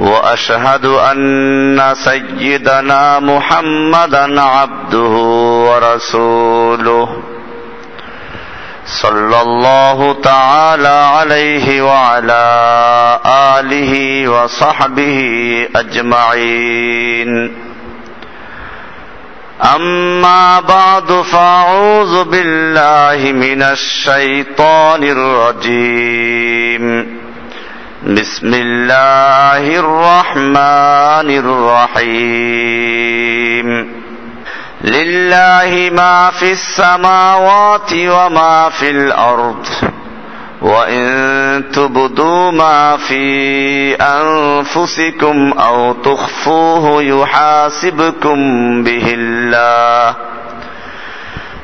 وأشهد أن سيدنا محمدا عبده ورسوله صلى الله تعالى عليه وعلى آله وصحبه أجمعين. أما بعد فأعوذ بالله من الشيطان الرجيم. بسم الله الرحمن الرحيم. لله ما في السماوات وما في الأرض وإن تبدوا ما في أنفسكم أو تخفوه يحاسبكم به الله.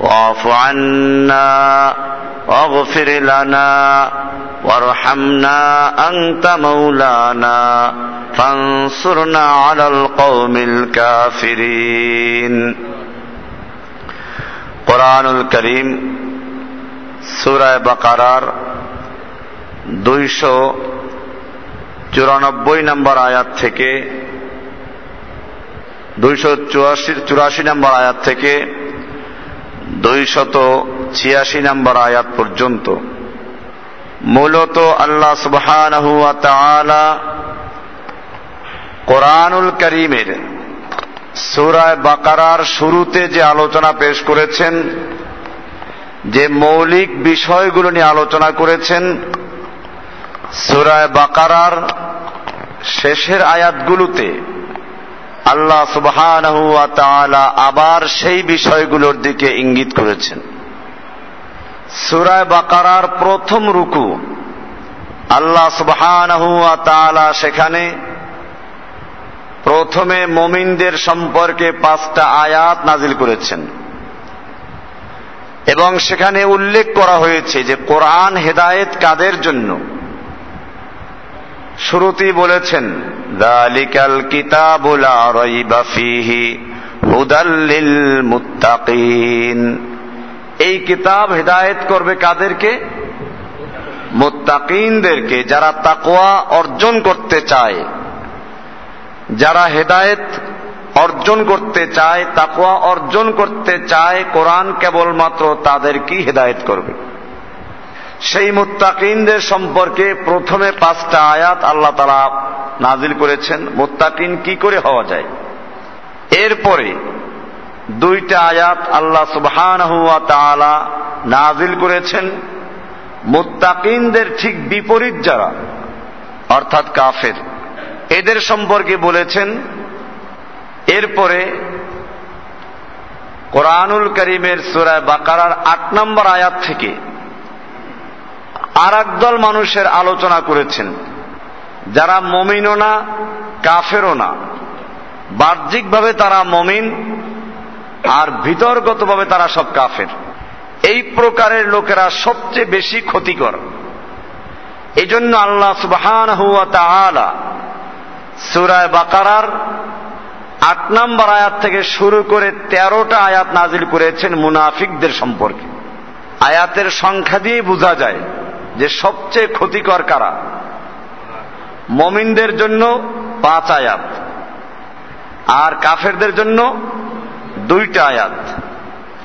واعف عنا واغفر لنا وارحمنا انت مولانا فانصرنا على القوم الكافرين قرآن الكريم سورة بقرار দুইশো চুরানব্বই নম্বর আয়াত থেকে দুইশো চুরাশি চুরাশি নম্বর আয়াত থেকে দুইশত ছিয়াশি নম্বর আয়াত পর্যন্ত। মূলত আল্লাহ তাআলা কোরআনুল করিমের সুরায় বাকারার শুরুতে যে আলোচনা পেশ করেছেন, যে মৌলিক বিষয়গুলো নিয়ে আলোচনা করেছেন, সুরায় বাকারার শেষের আয়াতগুলোতে আল্লাহ সুবহানাহু ওয়া আবার সেই বিষয়গুলোর দিকে ইঙ্গিত করেছেন। সুরায় বাকারার প্রথম রুকু, আল্লাহ সুবহানাহু ওয়া সেখানে প্রথমে মমিনদের সম্পর্কে পাঁচটা আয়াত নাজিল করেছেন। এবং সেখানে উল্লেখ করা হয়েছে যে কোরআন হেদায়েত কাদের জন্য? শুরুতেই বলেছেন দালিকাল কিতাবুল রাইবা ফিহি হুদাল্লিল মুত্তাকিন এই কিতাব হেদায়েত করবে কাদেরকে? মুত্তাকিনদেরকে, যারা তাকোয়া অর্জন করতে চায়। যারা হেদায়েত অর্জন করতে চায় তাকোয়া অর্জন করতে চায়, কোরআন কেবলমাত্র তাদেরকেই হেদায়েত করবে। সেই মুত্তাকিনদের সম্পর্কে প্রথমে পাঁচটা আয়াত আল্লাহ তালা নাজিল করেছেন, মোত্তাকিন কি করে হওয়া যায়? এরপরে দুইটা আয়াত আল্লাহ সুবহান নাজিল করেছেন, মোত্তাকিনদের ঠিক বিপরীত যারা, অর্থাৎ কাফের, এদের সম্পর্কে বলেছেন, এরপরে কোরআনুল করিমের সুরায় বাকারার আট নম্বর আয়াত থেকে আর দল মানুষের আলোচনা করেছেন। যারা মমিনও না, কাফেরও না। বাহ্যিকভাবে তারা মমিন, আর ভিতরগতভাবে তারা সব কাফের। এই প্রকারের লোকেরা সবচেয়ে বেশি ক্ষতিকর। এই জন্য আল্লাহ সুবহান হুয়া তাআলা সুরায় বাকারার আট নম্বর আয়াত থেকে শুরু করে তেরোটা আয়াত নাজিল করেছেন মুনাফিকদের সম্পর্কে। আয়াতের সংখ্যা দিয়ে বোঝা যায় যে সবচেয়ে ক্ষতিকর কারা। মমিনদের জন্য পাঁচ আয়াত। আর কাফেরদের জন্য দুইটা আয়াত।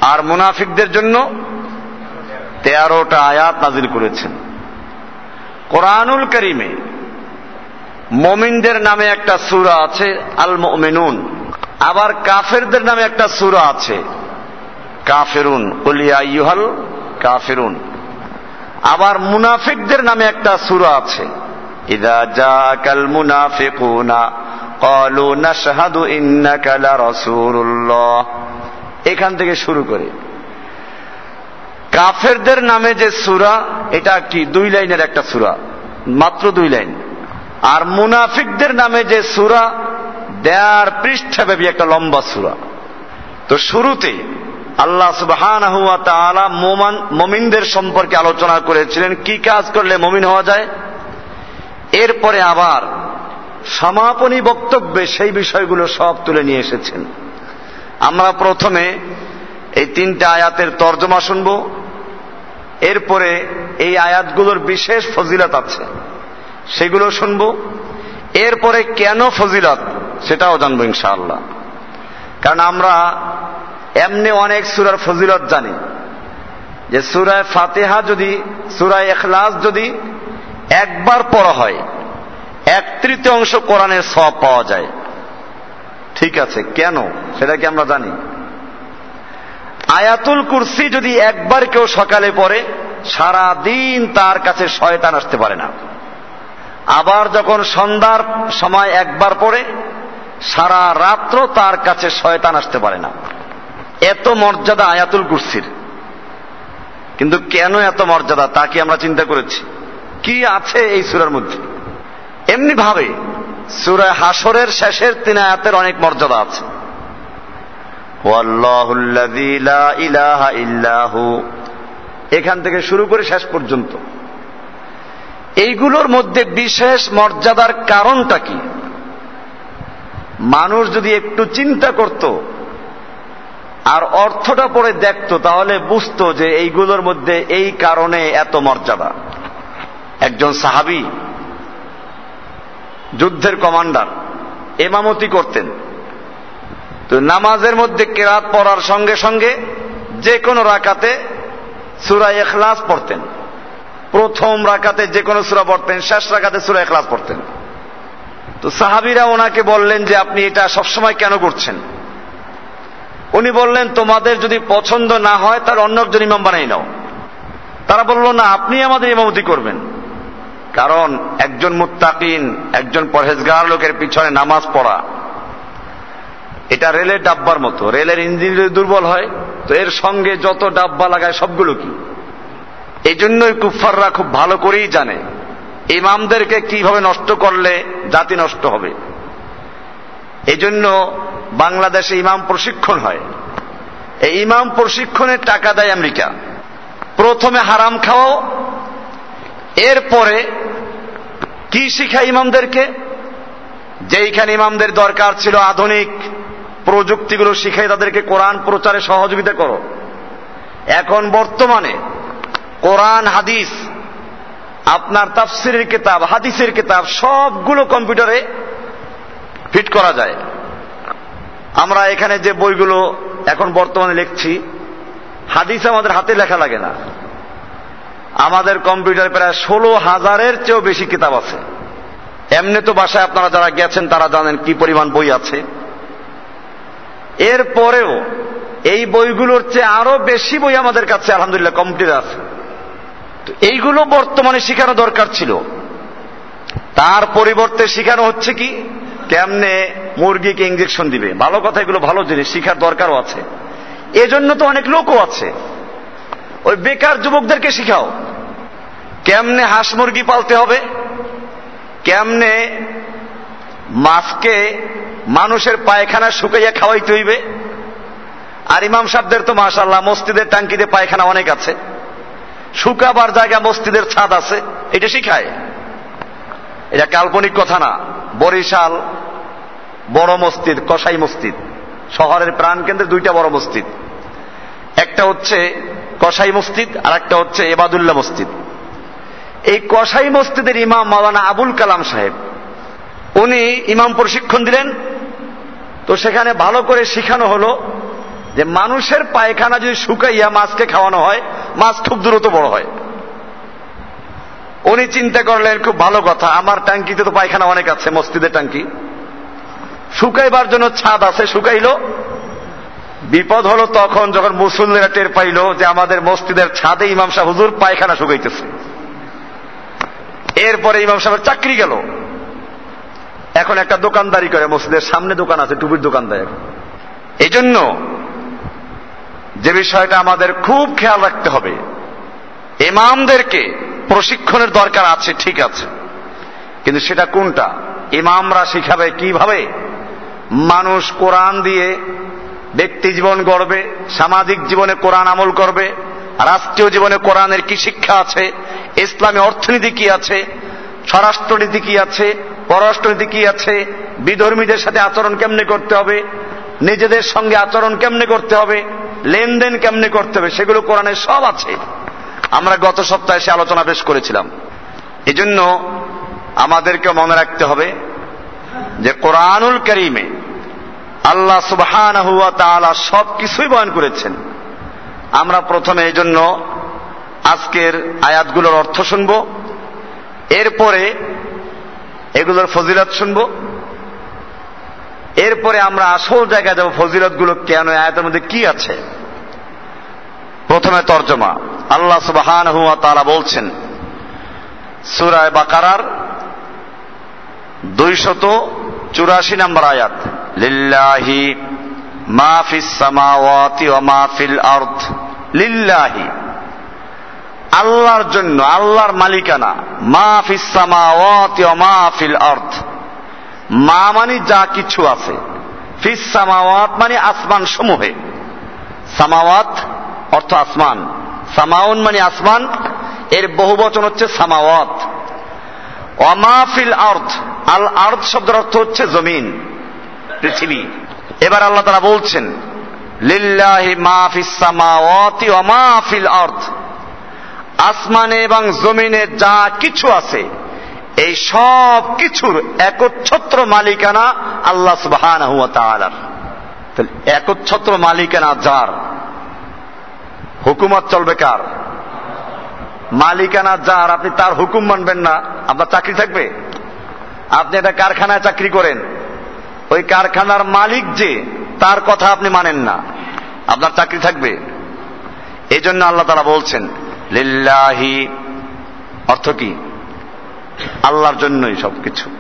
আর মুনাফিকদের জন্য তেরোটা আয়াত নাজিল করেছেন। কোরআনুল করিমে মমিনদের নামে একটা সুরা আছে আল মমিনুন আবার কাফেরদের নামে একটা সুরা আছে, কাফেরুন। কলিয়া ইউহাল কাফেরুন। আবার মুনাফিকদের নামে একটা সুরা আছে ইদা জাকাল মুনাফিকুনা قالوا نشهد إنك لرسول الله এখান থেকে শুরু করে কাফেরদের নামে যে সুরা এটা কি দুই লাইনের একটা সুরা মাত্র দুই লাইন আর মুনাফিকদের নামে যে সুরা দেয়ার পৃষ্ঠাব্যাপী একটা লম্বা সুরা তো শুরুতে আল্লাহ সুবহান মমিনদের সম্পর্কে আলোচনা করেছিলেন কি কাজ করলে মমিন হওয়া যায় এরপরে আবার সমাপনী বক্তব্যে সেই বিষয়গুলো সব তুলে নিয়ে এসেছেন। আমরা প্রথমে এই তিনটা আয়াতের তর্জমা শুনব। এরপরে এই আয়াতগুলোর বিশেষ ফজিলত আছে, সেগুলো শুনব। এরপরে কেন ফজিলত সেটাও জানব ইনশাআল্লাহ। কারণ আমরা এমনি অনেক সুরার ফজিলত জানি। যে সুরায় ফাতেহা যদি, সুরায় এখলাস যদি একবার পড়া হয়, এক তৃতীয় অংশ কোরআনের সব পাওয়া যায়। ঠিক আছে, কেন? সেটা কি আমরা জানি? আয়াতুল কুরসি যদি একবার কেউ সকালে পড়ে সারা দিন তার কাছে শয়তান আসতে পারে না। আবার যখন সন্ধ্যার সময় একবার পড়ে, সারা রাত্র তার কাছে শয়তান আসতে পারে না। এত মর্যাদা আয়াতুল কুরসির। কিন্তু কেন এত মর্যাদা, তা কি আমরা চিন্তা করেছি? কি আছে এই সুরার মধ্যে? এমনি ভাবে সুরায় হাসরের শেষের তিন আয়াতের অনেক মর্যাদা আছে। এখান থেকে শুরু করে শেষ পর্যন্ত। এইগুলোর মধ্যে বিশেষ মর্যাদার কারণটা কি? মানুষ যদি একটু চিন্তা করত আর অর্থটা পড়ে দেখত, তাহলে বুঝতো যে এইগুলোর মধ্যে এই কারণে এত মর্যাদা। একজন সাহাবি, যুদ্ধের কমান্ডার, এমামতি করতেন। তো নামাজের মধ্যে কেরাত পড়ার সঙ্গে সঙ্গে যে কোনো রাকাতে সুরা এখলাস পড়তেন। প্রথম রাকাতে যে কোনো সুরা পড়তেন, শেষ রাকাতে সুরা এখলাস পড়তেন। তো সাহাবিরা ওনাকে বললেন যে, আপনি এটা সবসময় কেন করছেন? উনি বললেন, তোমাদের যদি পছন্দ না হয় তার অন্য একজন ইমাম বানাই নাও। তারা বলল, না, আপনি আমাদের ইমামতি করবেন। কারণ একজন মুত্তাকিন, একজন পরহেজগার লোকের পিছনে নামাজ পড়া, এটা রেলের ডাব্বার মতো। রেলের ইঞ্জিন যদি দুর্বল হয়, তো এর সঙ্গে যত ডাব্বা লাগায় সবগুলো কি? এই জন্যই কুফাররা খুব ভালো করেই জানে, ইমামদেরকে কীভাবে নষ্ট করলে জাতি নষ্ট হবে। এই জন্য বাংলাদেশে ইমাম প্রশিক্ষণ হয়। এই ইমাম প্রশিক্ষণের টাকা দেয় আমেরিকা। প্রথমে হারাম খাওয়াও এরপরে কি শিখায় ইমামদেরকে? যেইখানে ইমামদের দরকার ছিল আধুনিক প্রযুক্তিগুলো শিখাই তাদেরকে কোরআন প্রচারে সহযোগিতা করো। এখন বর্তমানে কোরআন, হাদিস, আপনার তাফসিরের কিতাব, হাদিসের কিতাব সবগুলো কম্পিউটারে ফিট করা যায়। আমরা এখানে যে বইগুলো এখন বর্তমানে লিখছি, হাদিস আমাদের হাতে লেখা লাগে না। আমাদের কম্পিউটার প্রায় ষোলো হাজারের চেয়েও বেশি কিতাব আছে। এমনি তো বাসায় আপনারা যারা গেছেন, তারা জানেন কি পরিমাণ বই আছে। এরপরেও এই বইগুলোর চেয়ে আরও বেশি বই আমাদের কাছে, আলহামদুলিল্লাহ, কম্পিউটার আছে। তো এইগুলো বর্তমানে শেখানো দরকার ছিল। তার পরিবর্তে শেখানো হচ্ছে কি, কেমনে মুরগিকে ইঞ্জেকশন দিবে। ভালো কথা, এগুলো ভালো জিনিস, শিখার দরকারও আছে। এজন্য তো অনেক লোকও আছে। ওই বেকার যুবকদেরকে শিখাও। কেমনে হাঁস মুরগি পালতে হবে? কেমনে মাছকে মানুষের পায়খানা শুকাইয়া খাওয়াইতে হইবে? আর ইমাম সাহেবদের তো মাশাল্লাহ মসজিদের টাঙ্কিতে পায়খানা অনেক আছে। শুকাবার জায়গা মসজিদের ছাদ আছে, এটা শিখায়। এটা কাল্পনিক কথা না। বরিশাল বড় মসজিদ, কসাই মসজিদ। শহরের প্রাণ কেন্দ্রে দুইটা বড় মসজিদ। একটা হচ্ছে কসাই মসজিদ আর একটা হচ্ছে এবাদুল্লাহ মসজিদ। এই কসাই মসজিদের ইমাম মাওলানা আবুল কালাম সাহেব, উনি ইমাম প্রশিক্ষণ দিলেন। তো সেখানে ভালো করে শিখানো হলো যে মানুষের পায়খানা যদি শুকাইয়া মাছকে খাওয়ানো হয়, মাছ খুব দ্রুত বড় হয়। উনি চিন্তা করলেন, খুব ভালো কথা, আমার ট্যাঙ্কিতে তো পায়খানা অনেক আছে, মসজিদের ট্যাঙ্কি। শুকাইবার জন্য ছাদ আছে, শুকাইলো। বিপদ হলো তখন যখন মুসল্লিরা টের পাইল যে আমাদের মসজিদের ছাদে ইমাম সাহেব হুজুর পায়খানা শুকাইতেছে। এরপরে ইমাম সাহেবের চাকরি গেল। এখন একটা দোকানদারি করে, মসজিদের সামনে দোকান আছে, টুপির দোকানদার। এই জন্য যে বিষয়টা আমাদের খুব খেয়াল রাখতে হবে, ইমামদেরকে প্রশিক্ষণের দরকার আছে, ঠিক আছে। কিন্তু সেটা কোনটা? ইমামরা শিখাবে কীভাবে? মানুষ কোরআন দিয়ে ব্যক্তি জীবন গড়বে, সামাজিক জীবনে কোরআন আমল করবে, রাষ্ট্রীয় জীবনে কোরআনের কি শিক্ষা আছে, ইসলামী অর্থনীতি কি আছে, স্বরাষ্ট্রনীতি কি আছে, পররাষ্ট্রনীতি কি আছে, বিধর্মীদের সাথে আচরণ কেমনে করতে হবে, নিজেদের সঙ্গে আচরণ কেমনে করতে হবে, লেনদেন কেমনে করতে হবে, সেগুলো কোরআনের সব আছে। আমরা গত সপ্তাহে সে আলোচনা পেশ করেছিলাম। এজন্য আমাদেরকে মনে রাখতে হবে যে কোরআনুল করিমে আল্লাহ সুবহান সব কিছুই বয়ন করেছেন। আমরা প্রথমে এই জন্য আজকের আয়াতগুলোর অর্থ শুনব, এরপরে এগুলোর ফজিলত শুনব, এরপরে আমরা আসল জায়গায় যাব ফজিলতগুলো কেন আয়াতের মধ্যে কি আছে। প্রথমে তর্জমা। আল্লাহ সুবহান হুয়া তাআলা বলছেন সুরায় বাকারার দুইশত চুরাশি নম্বর আয়াত। লিল্লাহি মা ফিস সামাওয়াতি ওয়া মা ফিল লিল্লাহি। আল্লাহর জন্য, আল্লাহর মালিকানা, মা ফিস সামাওয়াতি ওয়া মা ফিল মা মানে যা কিছু আছে। ফিস সামাওয়াত মানে আসমান সমূহে। সামাওয়াত অর্থ আসমান। সামাউন মানে আসমান। এর বহু বচন হচ্ছে সামাওয়াত। অমাফিল আর্থ আল আর্থ শব্দের অর্থ হচ্ছে জমিন। পৃথিবী। এবার আল্লাহ তারা বলছেন, লিল্লাহি আসমানে এবং জমিনে যা কিছু আছে, এই সব কিছুর একচ্ছত্র মালিকানা আল্লাহ তাহলে একচ্ছত্র মালিকানা যার? হুকুমত চলবে কার? মালিকানা যার, আপনি তার হুকুম মানবেন না। আপনার চাকরি থাকবে? আপনি একটা কারখানায় চাকরি করেন ওই কারখানার মালিক যে, তার কথা আপনি মানেন না। আপনার চাকরি থাকবে। এই জন্য আল্লাহ তারা বলছেন, লিল্লাহি অর্থ কি? আল্লাহর জন্যই সবকিছু।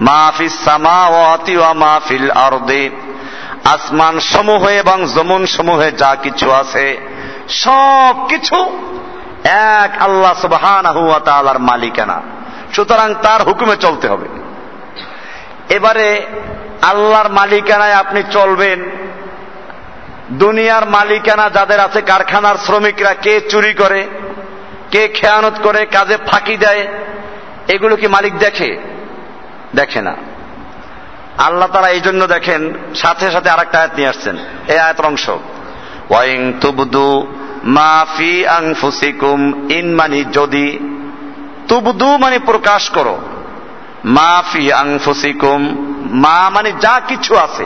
মাহফিস ওয়া মাহফিল আসমান সমূহে এবং জমন সমূহে যা কিছু আছে সব কিছু এক আল্লাহ সুবহান মালিকানা। সুতরাং তার হুকুমে চলতে হবে। এবারে আল্লাহর মালিকানায় আপনি চলবেন। দুনিয়ার মালিকানা যাদের আছে, কারখানার শ্রমিকরা কে চুরি করে, কে খেয়ানত করে, কাজে ফাঁকি দেয়, এগুলো কি মালিক দেখে? দেখে না। আল্লাহ তারা এই জন্য দেখেন, সাথে সাথে আরেকটা আয়াত নিয়ে আসছেন। এই আয়াতের অংশ ওয়াইং তুবদু মাফি আংফুসিকুম ইন মানি যদি তুবদু মানে প্রকাশ করো মাফি আংফুসিকুম মা মানে যা কিছু আছে,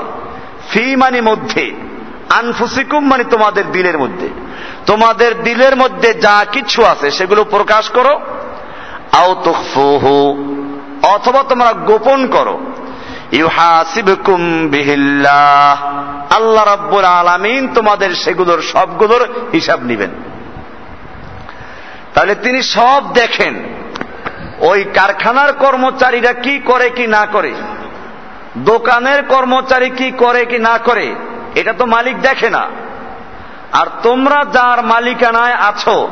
ফি মানে মধ্যে, আনফুসিকুম মানে তোমাদের দিলের মধ্যে। তোমাদের দিলের মধ্যে যা কিছু আছে, সেগুলো প্রকাশ করো, আও তুখফুহু, অথবা তোমরা গোপন করো। বিহিল্লাহ, আল্লাহ রাব্বুল আলামিন তোমাদের সেগুলোর সবগুলোর হিসাব নিবেন। তাহলে তিনি সব দেখেন, ওই কারখানার কর্মচারীরা কি করে কি না করে। দোকানের কর্মচারী কি করে কি না করে, এটা তো মালিক দেখে না। আর তোমরা যার মালিকানায় আছো,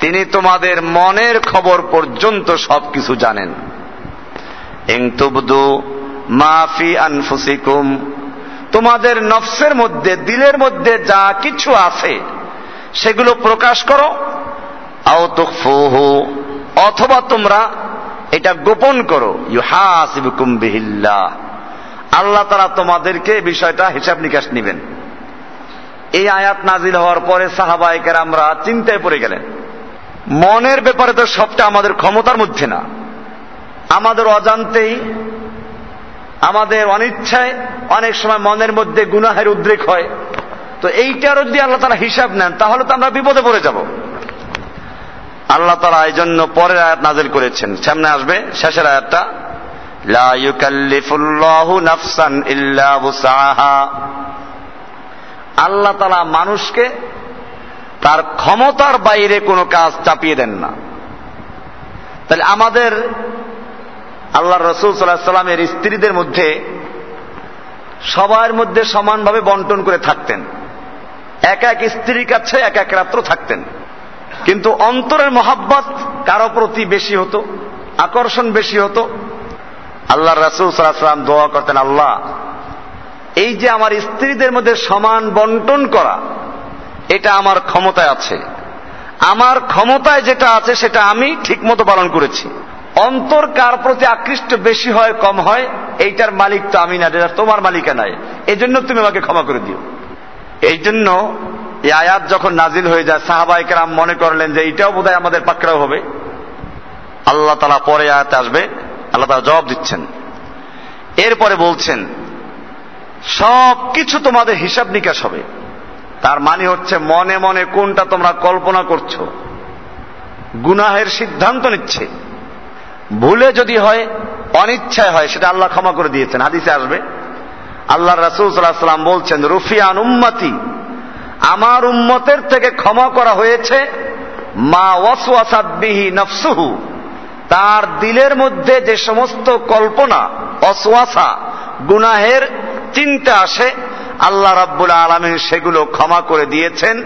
তিনি তোমাদের মনের খবর পর্যন্ত সবকিছু জানেন। মাফি আনফুসিকুম, তোমাদের নফসের মধ্যে, দিলের মধ্যে যা কিছু আছে, সেগুলো প্রকাশ করো। অথবা তোমরা এটা গোপন করো। ইউ ইউহাসিবুকুম বিহিল্লাহ। আল্লাহ তারা তোমাদেরকে বিষয়টা হিসাব নিকাশ নিবেন। এই আয়াত নাজিল হওয়ার পরে সাহাবাহিকের আমরা চিন্তায় পড়ে গেলেন। মনের ব্যাপারে তো সবটা আমাদের ক্ষমতার মধ্যে না। আমাদের অজান্তেই, আমাদের অনিচ্ছায় অনেক সময় মনের মধ্যে গুনাহের উদ্রেক হয়। তো এইটারও যদি আল্লাহ তারা হিসাব নেন, তাহলে তো আমরা বিপদে পড়ে যাব। আল্লাহ তারা এই জন্য পরের আয়াত নাজিল করেছেন। সামনে আসবে, শেষের আয়াতটা। লা ইউকাল্লিফুল্লাহু নাফসান ইল্লা বুসাহা আল্লাহ তালা মানুষকে তার ক্ষমতার বাইরে কোনো কাজ চাপিয়ে দেন না। তাহলে আমাদের আল্লাহ রসুল সাল্লাহ সাল্লামের স্ত্রীদের মধ্যে সবার মধ্যে সমানভাবে বন্টন করে থাকতেন। এক এক স্ত্রীর কাছে এক এক রাত্র থাকতেন। কিন্তু অন্তরের মহাব্বত কারও প্রতি বেশি হতো, আকর্ষণ বেশি হতো আল্লাহ রসুল সাল্লাম দোয়া করতেন, আল্লাহ, এই যে আমার স্ত্রীদের মধ্যে সমান বন্টন করা, এটা আমার ক্ষমতায় আছে। আমার ক্ষমতায় যেটা আছে সেটা আমি ঠিকমতো পালন করেছি। অন্তর কার প্রতি আকৃষ্ট বেশি হয়, কম হয়, এইটার মালিক তো আমি না যেটা তোমার মালিকা নাই। এই জন্য তুমি আমাকে ক্ষমা করে দিও। এই জন্য এই আয়াত যখন নাজিল হয়ে যায় সাহাবাইকেরাম মনে করলেন যে এইটাও বোধহয় আমাদের পাকড়াও হবে। আল্লাহ তালা পরে আয়াতে আসবে আল্লাহ তালা জবাব দিচ্ছেন। এরপরে বলছেন সব কিছু তোমাদের হিসাব নিকাশ হবে। তার মানে হচ্ছে মনে মনে কোনটা তোমরা কল্পনা করছ, গুনাহের সিদ্ধান্ত নিচ্ছে। ভুলে যদি হয়, অনিচ্ছায় হয়, সেটা আল্লাহ ক্ষমা করে দিয়েছেন। হাদিসে আসবে, আল্লাহ রাসুল সাল্লাহ সাল্লাম বলছেন, রুফিয়ান উম্মতি, আমার উম্মতের থেকে ক্ষমা করা হয়েছে মা ওয়াসওয়াসাবিহি নফসুহু। তার দিলের মধ্যে যে সমস্ত কল্পনা অসওয়াসা গুনাহের চিন্তা আসে, আল্লাহ রাব্বুল আলমিন সেগুলো ক্ষমা করে দিয়েছেন,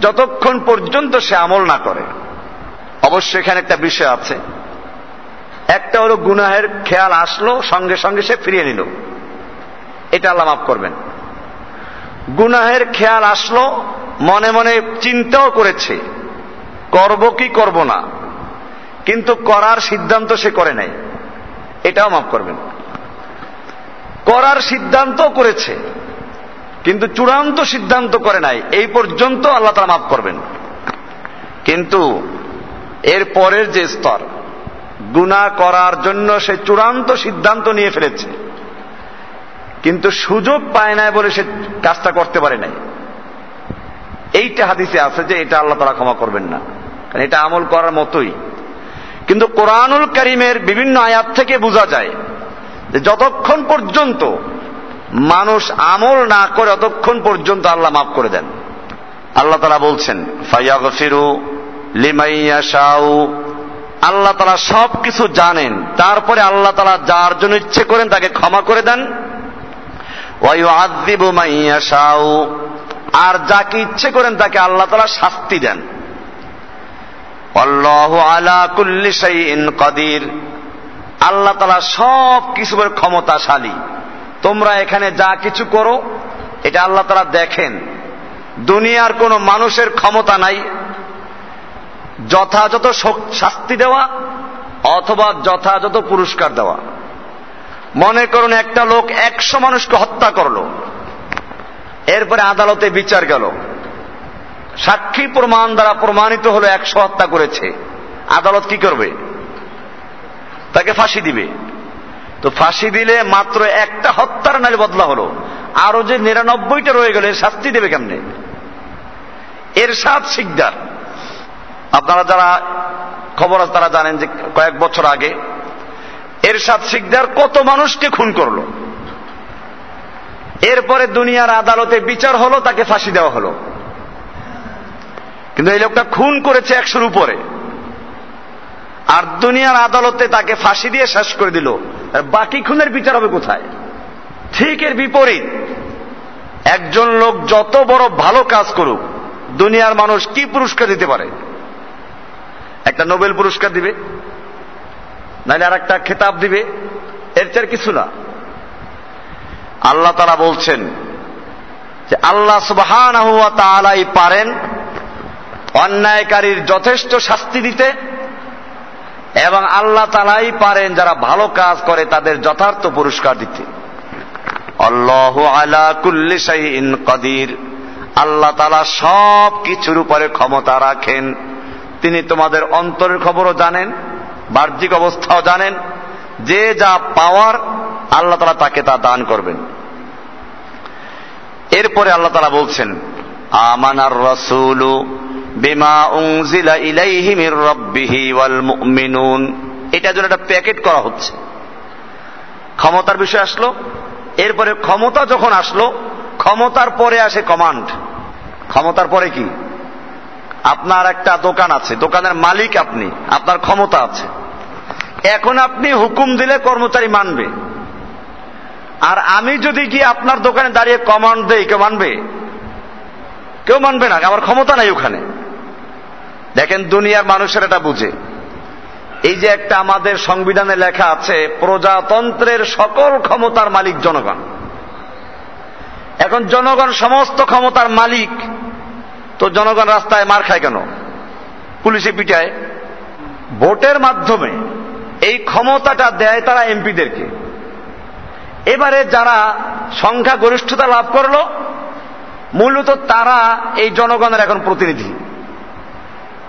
যতক্ষণ পর্যন্ত সে আমল না করে। অবশ্য এখানে একটা বিষয় আছে। একটা হলো গুনাহের খেয়াল আসলো, সঙ্গে সঙ্গে সে ফিরিয়ে নিল। এটা আল্লাহ মাফ করবেন। গুনাহের খেয়াল আসলো, মনে মনে চিন্তাও করেছে, করব কি করব না। কিন্তু করার সিদ্ধান্ত সে করে নাই। এটাও মাফ করবেন। করার সিদ্ধান্ত করেছে, কিন্তু চূড়ান্ত সিদ্ধান্ত করে নাই। এই পর্যন্ত আল্লাহ তারা মাফ করবেন। কিন্তু এর পরের যে স্তর গুণা করার জন্য সে চূড়ান্ত সিদ্ধান্ত নিয়ে ফেলেছে। কিন্তু সুযোগ পায় নাই বলে সে কাজটা করতে পারে নাই। এইটা হাদিসে আছে যে এটা আল্লাহ তারা ক্ষমা করবেন না। কারণ এটা আমল করার মতোই। কিন্তু কোরআনুল করিমের বিভিন্ন আয়াত থেকে বোঝা যায় যে যতক্ষণ পর্যন্ত মানুষ আমল না করে, ততক্ষণ পর্যন্ত আল্লাহ মাফ করে দেন। আল্লাহ তারা বলছেন ফাইয়াগফিরু লিমাইয়া শাউ আল্লাহ তারা সব কিছু জানেন, তারপরে আল্লাহ তারা যার জন্য ইচ্ছে করেন তাকে ক্ষমা করে দেন। আর যাকে ইচ্ছে করেন তাকে আল্লাহ তারা শাস্তি দেন আল্লাহু আলা কুল্লি শাইইন আল্লাহ তালা সব কিছুর ক্ষমতাশালী। তোমরা এখানে যা কিছু করো, এটা আল্লাহ তালা দেখেন। দুনিয়ার কোনো মানুষের ক্ষমতা নাই। যথাযথ শাস্তি দেওয়া অথবা যথাযথ পুরস্কার দেওয়া। মনে করুন একটা লোক একশো মানুষকে হত্যা করল। এরপরে আদালতে বিচার গেল। সাক্ষী প্রমাণ দ্বারা প্রমাণিত হলো একশো হত্যা করেছে। আদালত কি করবে? তাকে ফাঁসি দিবে। তো ফাঁসি দিলে মাত্র একটা হত্যার নারী বদলা হলো। আরও যে নিরানব্বইটা রয়ে গেলে শাস্তি দেবে কেমনে? এরশাদ শিকদার। আপনারা যারা খবর আছে তারা জানেন যে কয়েক বছর আগে এরশাদ শিকদার কত মানুষকে খুন করল। এরপরে দুনিয়ার আদালতে বিচার হলো, তাকে ফাঁসি দেওয়া হলো। কিন্তু এই লোকটা খুন করেছে একশোর উপরে। আর দুনিয়ার আদালতে তাকে ফাঁসি দিয়ে শেষ করে দিল। আর বাকি খুনের বিচার হবে কোথায়? ঠিক এর বিপরীত। একজন লোক যত বড় ভালো কাজ করুক, দুনিয়ার মানুষ কি পুরস্কার দিতে পারে? একটা নোবেল পুরস্কার দিবে, নাহলে আর একটা খেতাব দিবে, এর চেয়ে কিছু না। আল্লাহ তারা বলছেন যে আল্লাহ সুবহান পারেন অন্যায়কারীর যথেষ্ট শাস্তি দিতে এবং আল্লাহ তালাই পারেন যারা ভালো কাজ করে তাদের যথার্থ পুরস্কার দিতে। আল্লাহ আলা কুল্লি শাহিন কদির। আল্লাহ তালা সব কিছুর উপরে ক্ষমতা রাখেন। তিনি তোমাদের অন্তরের খবরও জানেন, বাহ্যিক অবস্থাও জানেন। যে যা পাওয়ার আল্লাহ তালা তাকে তা দান করবেন। এরপরে আল্লাহ তালা বলছেন, আমানার রসুলু বিমা উংজিলা ইলাইহি রাব্বিহি ওয়াল মুমিনুন। এটা জন্য একটা প্যাকেট করা হচ্ছে। ক্ষমতার বিষয় আসলো, এরপরে ক্ষমতা যখন আসলো, ক্ষমতার পরে আসে কমান্ড ক্ষমতার পরে কি? আপনার একটা দোকান আছে, দোকানের মালিক আপনি, আপনার ক্ষমতা আছে। এখন আপনি হুকুম দিলে কর্মচারী মানবে। আর আমি যদি গিয়ে আপনার দোকানে দাঁড়িয়ে কমান্ড দেই, কেউ মানবে? কেউ মানবে না আমার ক্ষমতা নাই ওখানে। দেখেন দুনিয়ার মানুষের এটা বুঝে। এই যে একটা আমাদের সংবিধানে লেখা আছে, প্রজাতন্ত্রের সকল ক্ষমতার মালিক জনগণ। এখন জনগণ সমস্ত ক্ষমতার মালিক, তো জনগণ রাস্তায় মার খায় কেন? পুলিশে পিটায়। ভোটের মাধ্যমে এই ক্ষমতাটা দেয় তারা এমপিদেরকে। এবারে যারা সংখ্যা গরিষ্ঠতা লাভ করল, মূলত তারা এই জনগণের এখন প্রতিনিধি।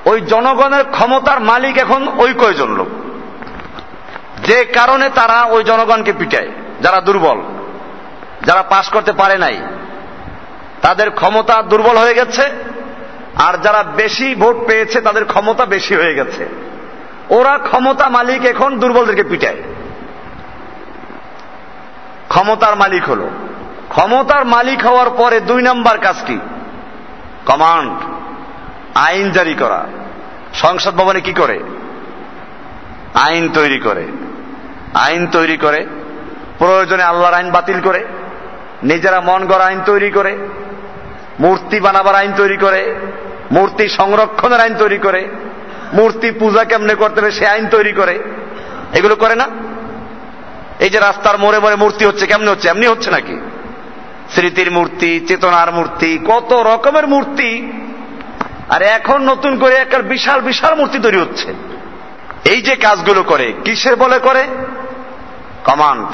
ওই জনগণের ক্ষমতার মালিক এখন ওই কয়জন লোক? যে কারণে তারা ওই জনগণকে পিটায়, যারা দুর্বল, যারা পাশ করতে পারে নাই। তাদের ক্ষমতা দুর্বল হয়ে গেছে, আর যারা বেশি ভোট পেয়েছে, তাদের ক্ষমতা বেশি হয়ে গেছে। ওরা ক্ষমতা মালিক এখন দুর্বলদেরকে পিটায়। ক্ষমতার মালিক হলো। ক্ষমতার মালিক হওয়ার পরে দুই নম্বর কাজ কি? কমান্ড। আইন জারি করা। সংসদ ভবনে কি করে? আইন তৈরি করে। আইন তৈরি করে, প্রয়োজনে আল্লাহর আইন বাতিল করে, নিজেরা মন গড়া আইন তৈরি করে, মূর্তি বানাবার আইন তৈরি করে, মূর্তি সংরক্ষণের আইন তৈরি করে, মূর্তি পূজা কেমনে করতে হবে সে আইন তৈরি করে। এগুলো করে না? এই যে রাস্তার মোড়ে মোড়ে মূর্তি হচ্ছে, কেমনে হচ্ছে? এমনি হচ্ছে নাকি? স্মৃতির মূর্তি, চেতনার মূর্তি, কত রকমের মূর্তি আর এখন নতুন করে একটা বিশাল বিশাল মূর্তি তৈরি হচ্ছে। এই যে কাজগুলো করে, কিসের বলে করে? কমান্ড।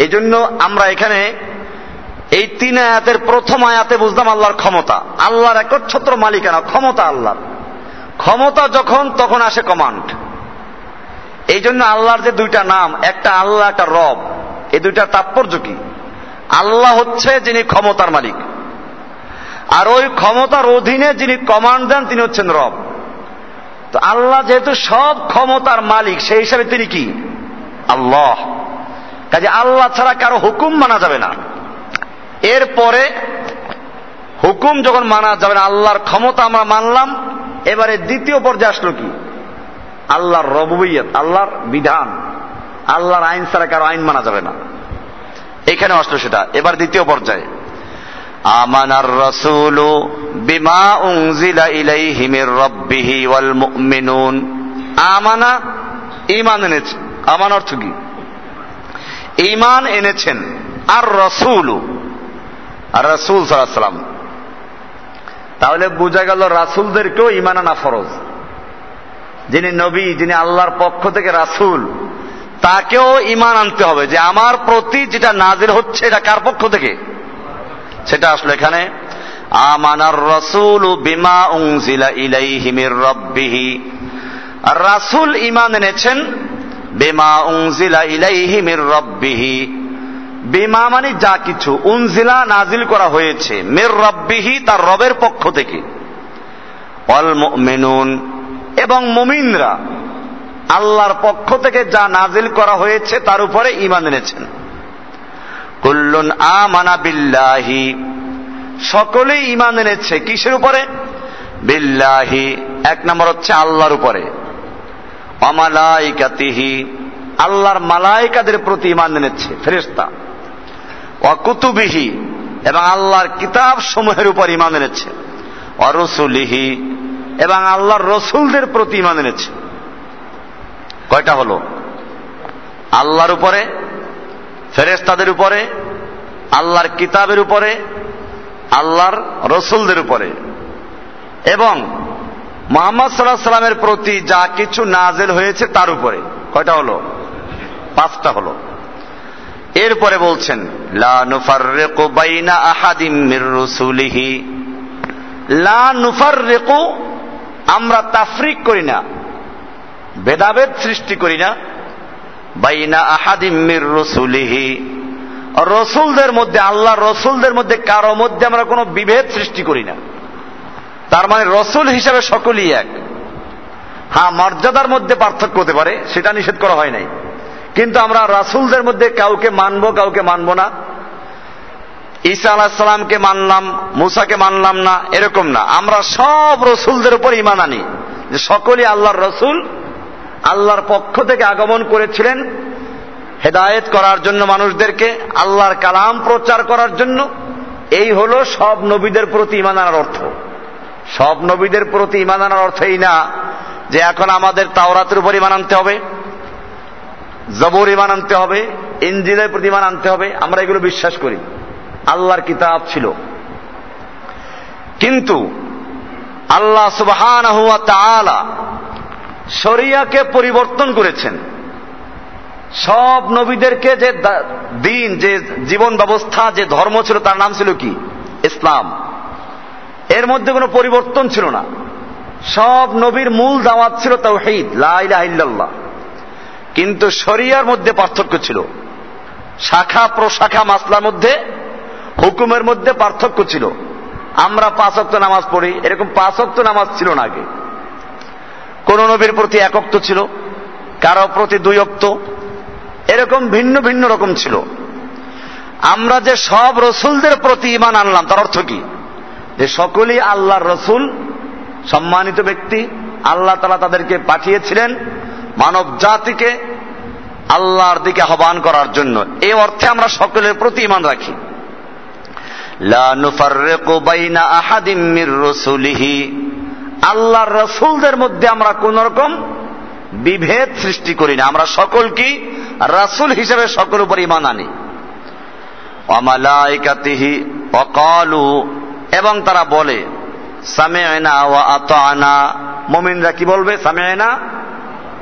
এই জন্য আমরা এখানে এই তিন আয়াতের প্রথম আয়াতে বুঝলাম আল্লাহর ক্ষমতা। আল্লাহর একচ্ছত্র মালিকানা, ক্ষমতা আল্লাহর। ক্ষমতা যখন, তখন আসে কমান্ড। এই জন্য আল্লাহর যে দুইটা নাম, একটা আল্লাহ, একটা রব এই দুইটার তাৎপর্য কি? আল্লাহ হচ্ছে যিনি ক্ষমতার মালিক। আর ওই ক্ষমতার অধীনে যিনি কমান্ড দেন, তিনি হচ্ছেন রব। তো আল্লাহ যেহেতু সব ক্ষমতার মালিক, সেই হিসাবে তিনি কি? আল্লাহ। কাজে আল্লাহ ছাড়া কারও হুকুম মানা যাবে না। এরপরে হুকুম যখন মানা যাবে না, আল্লাহর ক্ষমতা আমরা মানলাম, এবারে দ্বিতীয় পর্যায়ে আসলো কি? আল্লাহর রবুইয়ত আল্লাহর বিধান, আল্লাহর আইন ছাড়া কারও আইন মানা যাবে না। এখানে আসলো সেটা। এবার দ্বিতীয় পর্যায়ে। আমানার রসুল বিমা উংজিলা ইলাইহি মির রাব্বিহি ওয়াল মুমিনুন। আমানা, ঈমান এনেছে। আমান অর্থ কি? ঈমান এনেছেন। আর রসুল আর রসুল সাল্লাম তাহলে বোঝা গেল রাসুলদেরকেও ইমান আনা ফরজ। যিনি নবী, যিনি আল্লাহর পক্ষ থেকে রাসুল, তাকেও ইমান আনতে হবে যে আমার প্রতি যেটা নাজির হচ্ছে এটা কার পক্ষ থেকে? সেটা আসলো এখানে, আমানার রসুল বিমা উংজিলা ইলাইহি মির রাব্বিহি। রাসুল ইমান এনেছেন, বিমা উংজিলা ইলাইহি মির রাব্বিহি। বিমা মানে যা কিছু, উনজিলা নাজিল করা হয়েছে মের রব্বিহি তার রবের পক্ষ থেকে। অল মেনুন এবং মুমিনরা আল্লাহর পক্ষ থেকে যা নাজিল করা হয়েছে তার উপরে ইমান এনেছেন। কুল্লুন আমানা বিল্লাহি। সকলেই ইমান এনেছে কিসের উপরে? বিল্লাহি, এক নম্বর হচ্ছে আল্লাহর উপরে। অমালাইকাতিহি, আল্লাহর মালাইকাদের প্রতি ইমান এনেছে ফেরেস্তা অকুতুবিহি এবং আল্লাহর কিতাব সমূহের উপর ইমান এনেছে। অরসুলিহি এবং আল্লাহর রসুলদের প্রতি ইমান এনেছে। কয়টা হলো? আল্লাহর উপরে ফেরেস্তাদের উপরে, আল্লাহর কিতাবের উপরে, আল্লাহর রসুলদের উপরে। এবং মোহাম্মদ সাল্লাহ সাল্লামের প্রতি যা কিছু নাজেল হয়েছে তার উপরে। কয়টা হলো? পাঁচটা হলো। এরপরে বলছেন, লা আহাদিম মির লা আমরা তাফরিক করি না, ভেদাভেদ সৃষ্টি করি না। বাইনা আহাদিম মির রসুলিহি। রসুলদের মধ্যে, আল্লাহ রসুলদের মধ্যে কারও মধ্যে আমরা কোনো বিভেদ সৃষ্টি করি না। তার মানে রসুল হিসাবে সকলেই এক। হ্যাঁ মর্যাদার মধ্যে পার্থক্য হতে পারে, সেটা নিষেধ করা হয় নাই। কিন্তু আমরা রাসুলদের মধ্যে কাউকে মানবো, কাউকে মানব না। ঈসা আলাহিসাল্লামকে মানলাম, মুসাকে মানলাম না, এরকম না। আমরা সব রসুলদের উপর ইমান আনি। যে সকলেই আল্লাহর রসুল আল্লাহর পক্ষ থেকে আগমন করেছিলেন হেদায়েত করার জন্য মানুষদেরকে, আল্লাহর কালাম প্রচার করার জন্য। এই হলো সব নবীদের প্রতি ইমান আনার অর্থ। সব নবীদের প্রতি ইমান আনার অর্থ এই না যে এখন আমাদের তাওরাতের উপর ইমান আনতে হবে, জবর ইমান আনতে হবে ইঞ্জিনের প্রতি ইমান আনতে হবে। আমরা এগুলো বিশ্বাস করি। আল্লাহর কিতাব ছিল। কিন্তু আল্লাহ সুবহান শরিয়াকে পরিবর্তন করেছেন। সব নবীদেরকে যে দিন, যে জীবন ব্যবস্থা, যে ধর্ম ছিল, তার নাম ছিল কি? ইসলাম। এর মধ্যে কোনো পরিবর্তন ছিল না। সব নবীর মূল দাওয়াত ছিল তাওহীদ, লা ইলাহা ইল্লাল্লাহ। কিন্তু শরিয়ার মধ্যে পার্থক্য ছিল। শাখা প্রশাখা মাসলার মধ্যে, হুকুমের মধ্যে পার্থক্য ছিল। আমরা পাঁচক্ত নামাজ পড়ি, এরকম পাঁচক্ত নামাজ ছিল না আগে। কোন নবীর প্রতি একক্ত ছিল? কারও প্রতি দুই অক্ত এরকম ভিন্ন ভিন্ন রকম ছিল। আমরা যে সব রসুলদের প্রতি ইমান আনলাম, তার অর্থ কি? যে সকলেই আল্লাহর রসুল, সম্মানিত ব্যক্তি, আল্লাহ তালা তাদেরকে পাঠিয়েছিলেন মানব জাতিকে আল্লাহর দিকে আহ্বান করার জন্য। এই অর্থে আমরা সকলের প্রতি ইমান রাখি। আল্লাহর রসুলদের মধ্যে আমরা কোন রকম বিভেদ সৃষ্টি করি না। আমরা সকল কি? রাসুল হিসেবে সকল উপর ইমান আনি। অমালাইকাতিহি অকালু এবং তারা বলে সামেনা ও আত আনা মমিনরা কি বলবে? সামেনা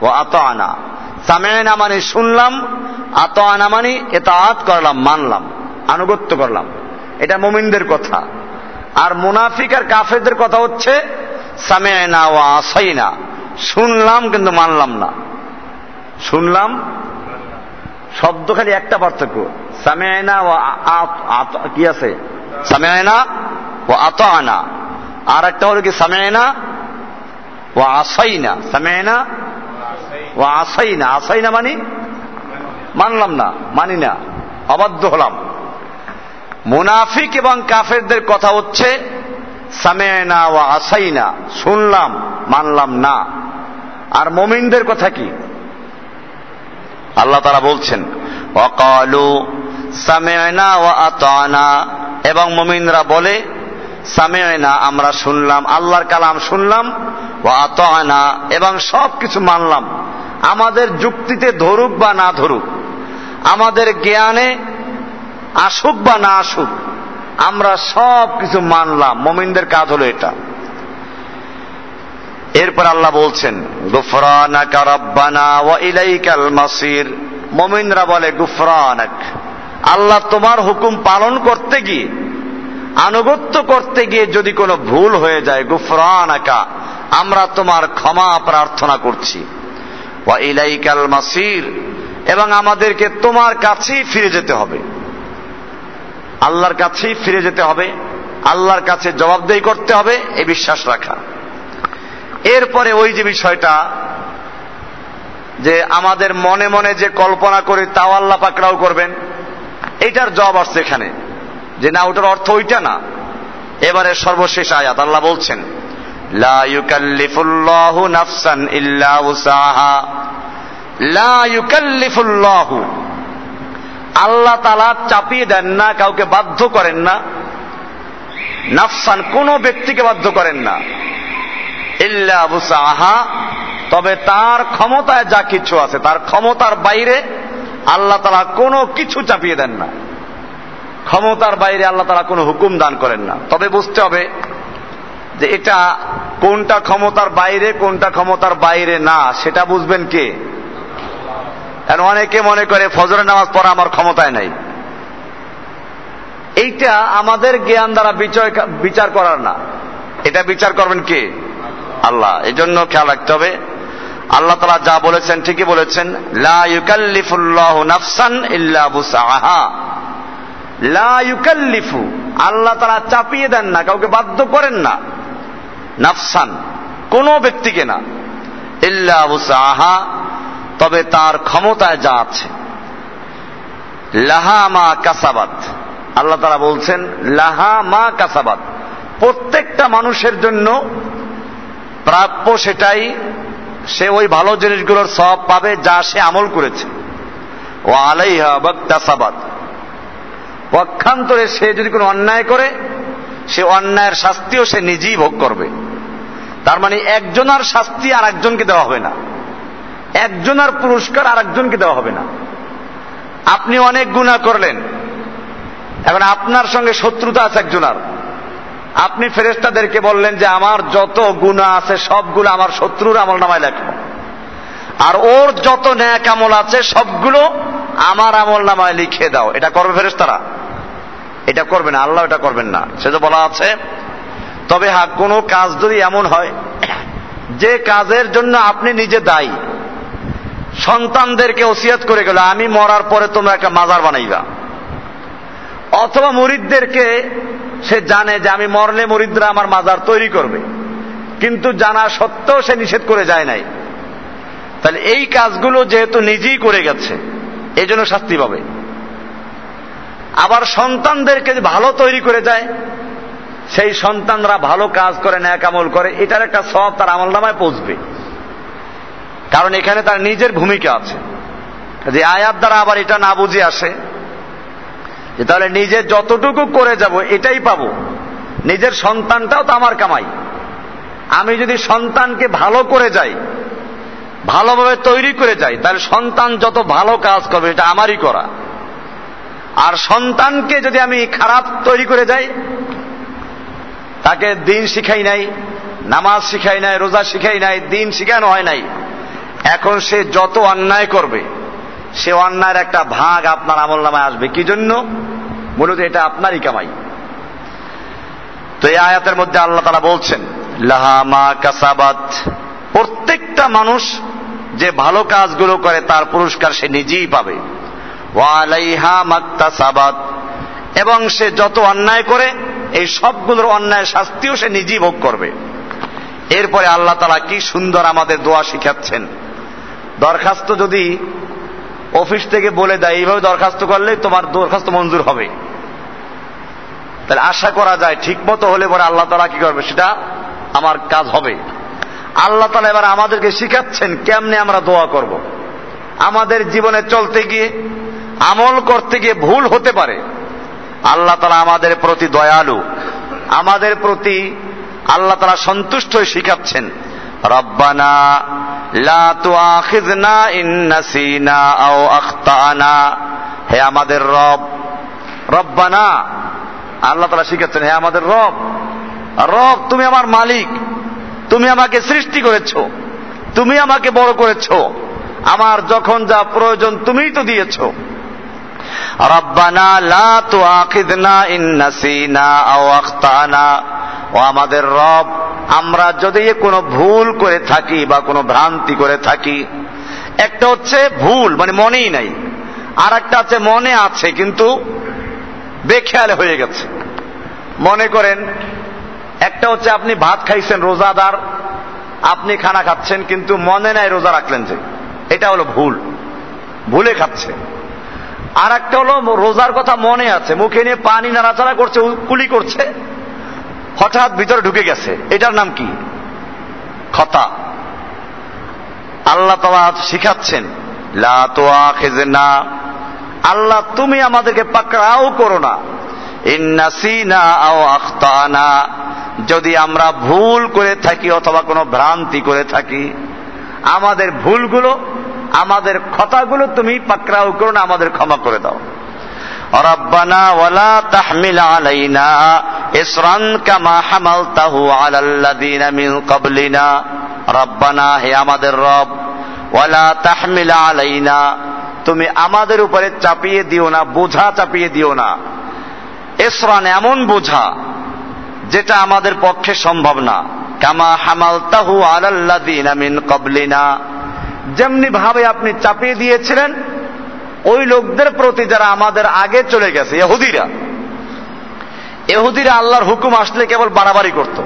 ও আত আনা সামেনা মানে শুনলাম আত আনা মানে এটা আত করলাম, মানলাম, আনুগত্য করলাম। এটা মোমিনদের কথা। আর মুনাফিক আর কাফেরদের কথা হচ্ছে সামেনা ও শুনলাম কিন্তু মানলাম না। শুনলাম, শব্দ খালি একটা পার্থক্য। সামেনা ও কি আছে? সামেনা ও আত আনা আর একটা হলো কি সামেনা ও আসাই আসাইনা। সামেনা ও আসাইনা। আসাইনা মানি? মানলাম না, মানি না। অবাধ্য হলাম। মুনাফিক এবং কাফেরদের কথা হচ্ছে সামেনা ও আসাইনা, শুনলাম, মানলাম না। আর মোমিনদের কথা কি? আল্লাহ তারা বলছেন অকালু সামেনা ও আতানা। এবং মোমিনরা বলে, সামেনা, আমরা শুনলাম, আল্লাহর কালাম শুনলাম ও আতানা, এবং সব কিছু মানলাম। আমাদের যুক্তিতে ধরুক বা না ধরুক, আমাদের জ্ঞানে আসুক বা না আসুক আমরা সব কিছু মানলাম। মমিনদের কাজ হলো এটা। এরপর আল্লাহ বলছেন, গুফরানাকা রব্বানা ওয়া ইলাইকাল মাসির। মুমিনরা বলে, গুফরানাক। আল্লাহ তোমার হুকুম পালন করতে গিয়ে, আনুগত্য করতে গিয়ে যদি কোনো ভুল হয়ে যায়, গুফরানাকা, আমরা তোমার ক্ষমা প্রার্থনা করছি। ওয়া ইলাইকাল মাসির, এবং আমাদেরকে তোমার কাছেই ফিরে যেতে হবে। আল্লাহর কাছেই ফিরে যেতে হবে, আল্লাহর কাছে জবাবদেহি করতে হবে, এ বিশ্বাস রাখা। এরপরে ওই যে বিষয়টা, যে আমাদের মনে মনে যে কল্পনা করি তাও আল্লাহ পাকড়াও করবেন এইটার জবাব আসছে এখানে। যে না, ওটার অর্থ ওইটা না। এবারে সর্বশেষ আয়াত, আল্লাহ বলছেন, লা নাফসান ইল্লা উসাহা। লা ইউকাল্লিফুল্লাহু আল্লাহ তালা চাপিয়ে দেন না, কাউকে বাধ্য করেন না। নাফসান কোনো ব্যক্তিকে বাধ্য করেন না। ইল্লা উসাহা তবে তার ক্ষমতায় যা কিছু আছে, তার ক্ষমতার বাইরে আল্লাহ তালা কোনো কিছু চাপিয়ে দেন না। ক্ষমতার বাইরে আল্লাহ তালা কোনো হুকুম দান করেন না। তবে বুঝতে হবে যে এটা কোনটা ক্ষমতার বাইরে, কোনটা ক্ষমতার বাইরে না, সেটা বুঝবেন কে? কারণ অনেকে মনে করে ফজরের নামাজ পড়া আমার ক্ষমতায় নাই। এইটা আমাদের জ্ঞান দ্বারা বিচার করার না। এটা বিচার করবেন কে? আল্লাহ। এই জন্য খেয়াল রাখতে হবে। আল্লাহ তালা যা বলেছেন ঠিকই বলেছেন, লা নাফসান লা আল্লাহ তারা চাপিয়ে দেন না, কাউকে বাধ্য করেন না। নাফসান, কোনো ব্যক্তিকে না। ইল্লা বুসাহা তবে তার ক্ষমতায় যা আছে। লাহা মা কাসাবাত। আল্লাহ তারা বলছেন, লাহা মা প্রত্যেকটা মানুষের জন্য প্রাপ্য সেটাই সে ওই ভালো জিনিসগুলোর সব পাবে যা সে আমল করেছে। ও আলাইহা বক্তাসাবাদ পক্ষান্তরে সে যদি কোনো অন্যায় করে, সে অন্যায়ের শাস্তিও সে নিজেই ভোগ করবে। তার মানে একজনার শাস্তি আর একজনকে দেওয়া হবে না। একজনার পুরস্কার আর একজনকে দেওয়া হবে না। আপনি অনেক গুণা করলেন। এখন আপনার সঙ্গে শত্রুতা আছে একজনার আপনি ফেরেস্তাদেরকে বললেন যে, আমার যত গুণা আছে, সবগুলো আমার শত্রুর আমল নামায় লেখো। আর ওর যত ন্যাক আমল আছে, সবগুলো আমার আমল নামায় লিখে দাও। এটা করবে ফেরেস্তারা এটা করবে না। আল্লাহ এটা করবেন না। সে তো বলা আছে, তবে হ্যাঁ কোনো কাজ যদি এমন হয়, যে কাজের জন্য আপনি নিজে দায়ী সন্তানদেরকে ওসিয়াত করে গেল, আমি মরার পরে তোমরা একটা মাজার বানাইবা। অথবা মুরিদদেরকে, সে জানে যে আমি মরলে মুরিদরা আমার মাজার তৈরি করবে, কিন্তু জানা সত্ত্বেও সে নিষেধ করে যায় নাই। তাহলে এই কাজগুলো যেহেতু নিজেই করে গেছে এই জন্য শাস্তি পাবে। আবার সন্তানদেরকে ভালো তৈরি করে যায়, সেই সন্তানরা ভালো কাজ করে, ন্যাক আমল করে, এটার একটা সব তার আমল নামায় পৌঁছবে। কারণ এখানে তার নিজের ভূমিকা আছে। যে আয়াত দ্বারা আবার এটা না বুঝে আসে, যে তাহলে নিজে যতটুকু করে যাব এটাই পাবো। নিজের সন্তানটাও তো আমার কামাই। আমি যদি সন্তানকে ভালো করে যাই, ভালোভাবে তৈরি করে যাই, তাহলে সন্তান যত ভালো কাজ করবে এটা আমারই করা। আর সন্তানকে যদি আমি খারাপ তৈরি করে যাই, তাকে দিন শিখাই নাই, নামাজ শিখাই নাই, রোজা শিখাই নাই, দিন শিখানো হয় নাই এখন সে যত অন্যায় করবে, সে অন্যায়ের একটা ভাগ আপনার আমল নামায় আসবে। কি জন্য? মূলত এটা আপনারই কামাই। তো এই আয়াতের মধ্যে আল্লাহ তারা বলছেন লাহামা কাসাবাত। প্রত্যেকটা মানুষ যে ভালো কাজগুলো করে, তার পুরস্কার সে নিজেই পাবে। ওয়ালাইহা এবং সে যত অন্যায় করে, এই সবগুলোর অন্যায় শাস্তিও সে নিজেই ভোগ করবে। এরপরে আল্লাহ তালা কি সুন্দর আমাদের দোয়া শিখাচ্ছেন। দরখাস্ত যদি অফিস থেকে বলে দেয়, এইভাবে দরখাস্ত করলে তোমার দরখাস্ত মঞ্জুর হবে। তাহলে আশা করা যায় ঠিক মতো হলে পরে আল্লাহ তালা কি করবে? সেটা আমার কাজ হবে। আল্লাহ তালা এবার আমাদেরকে শিখাচ্ছেন কেমনে আমরা দোয়া করব। আমাদের জীবনে চলতে গিয়ে, আমল করতে গিয়ে ভুল হতে পারে। আল্লাহ তালা আমাদের প্রতি দয়ালু। আমাদের প্রতি আল্লাহ তালা সন্তুষ্ট হয়ে শিখাচ্ছেন, রব্বানা লা তুআখিযনা ইন নাসিনা আও আখতানা হে আমাদের রব, রব্বানা, আল্লাহ তালা শিখাচ্ছেন হে আমাদের রব রব, তুমি আমার মালিক, তুমি আমাকে সৃষ্টি করেছ, তুমি আমাকে বড় করেছ, আমার যখন যা প্রয়োজন তুমিই তো দিয়েছ। রব্বানা লা তুআখিযনা ইন নাসিনা আও আখতানা ও আমাদের রব আমরা যদি কোনো ভুল করে থাকি বা কোনো ভ্রান্তি করে থাকি, একটা হচ্ছে ভুল মানে মনেই নাই। আর একটা আছে মনে আছে, কিন্তু বেখেয়ালে হয়ে গেছে। মনে করেন, একটা হচ্ছে আপনি ভাত খাইছেন রোজাদার, আপনি খানা খাচ্ছেন, কিন্তু মনে নাই রোজা রাখলেন যে, এটা হলো ভুল। ভুলে খাচ্ছে। আর একটা হলো রোজার কথা মনে আছে, মুখে নিয়ে পানি নাড়াচাড়া করছে কুলি করছে। হঠাৎ ভিতরে ঢুকে গেছে। এটার নাম কি? খতা। আল্লাহ তালা শিখাচ্ছেন, লা তোয়া খেজে না আল্লাহ তুমি আমাদেরকে পাকড়াও করো না। যদি আমরা ভুল করে থাকি অথবা কোনো ভ্রান্তি করে থাকি, আমাদের ভুলগুলো, আমাদের কথাগুলো তুমি পাকড়াও করো না, আমাদের ক্ষমা করে দাও। ربنا ولا تحمل علينا إسرا كما حملته على الذين من قبلنا ربنا হে আমাদের রব ওয়ালা তাহমিল আলাইনা তুমি আমাদের উপরে চাপিয়ে দিও না বোঝা চাপিয়ে দিও না এসরান এমন বোঝা যেটা আমাদের পক্ষে সম্ভব না কামা হামালতাহু আলাল্লাদিনা মিন কবলিনা যেমনি ভাবে আপনি চাপিয়ে দিয়েছিলেন ওই লোকদের প্রতি যারা আমাদের আগে চলে গেছে এহুদিরা এহুদিরা আল্লাহর হুকুম আসলে কেবল বাড়াবাড়ি করত।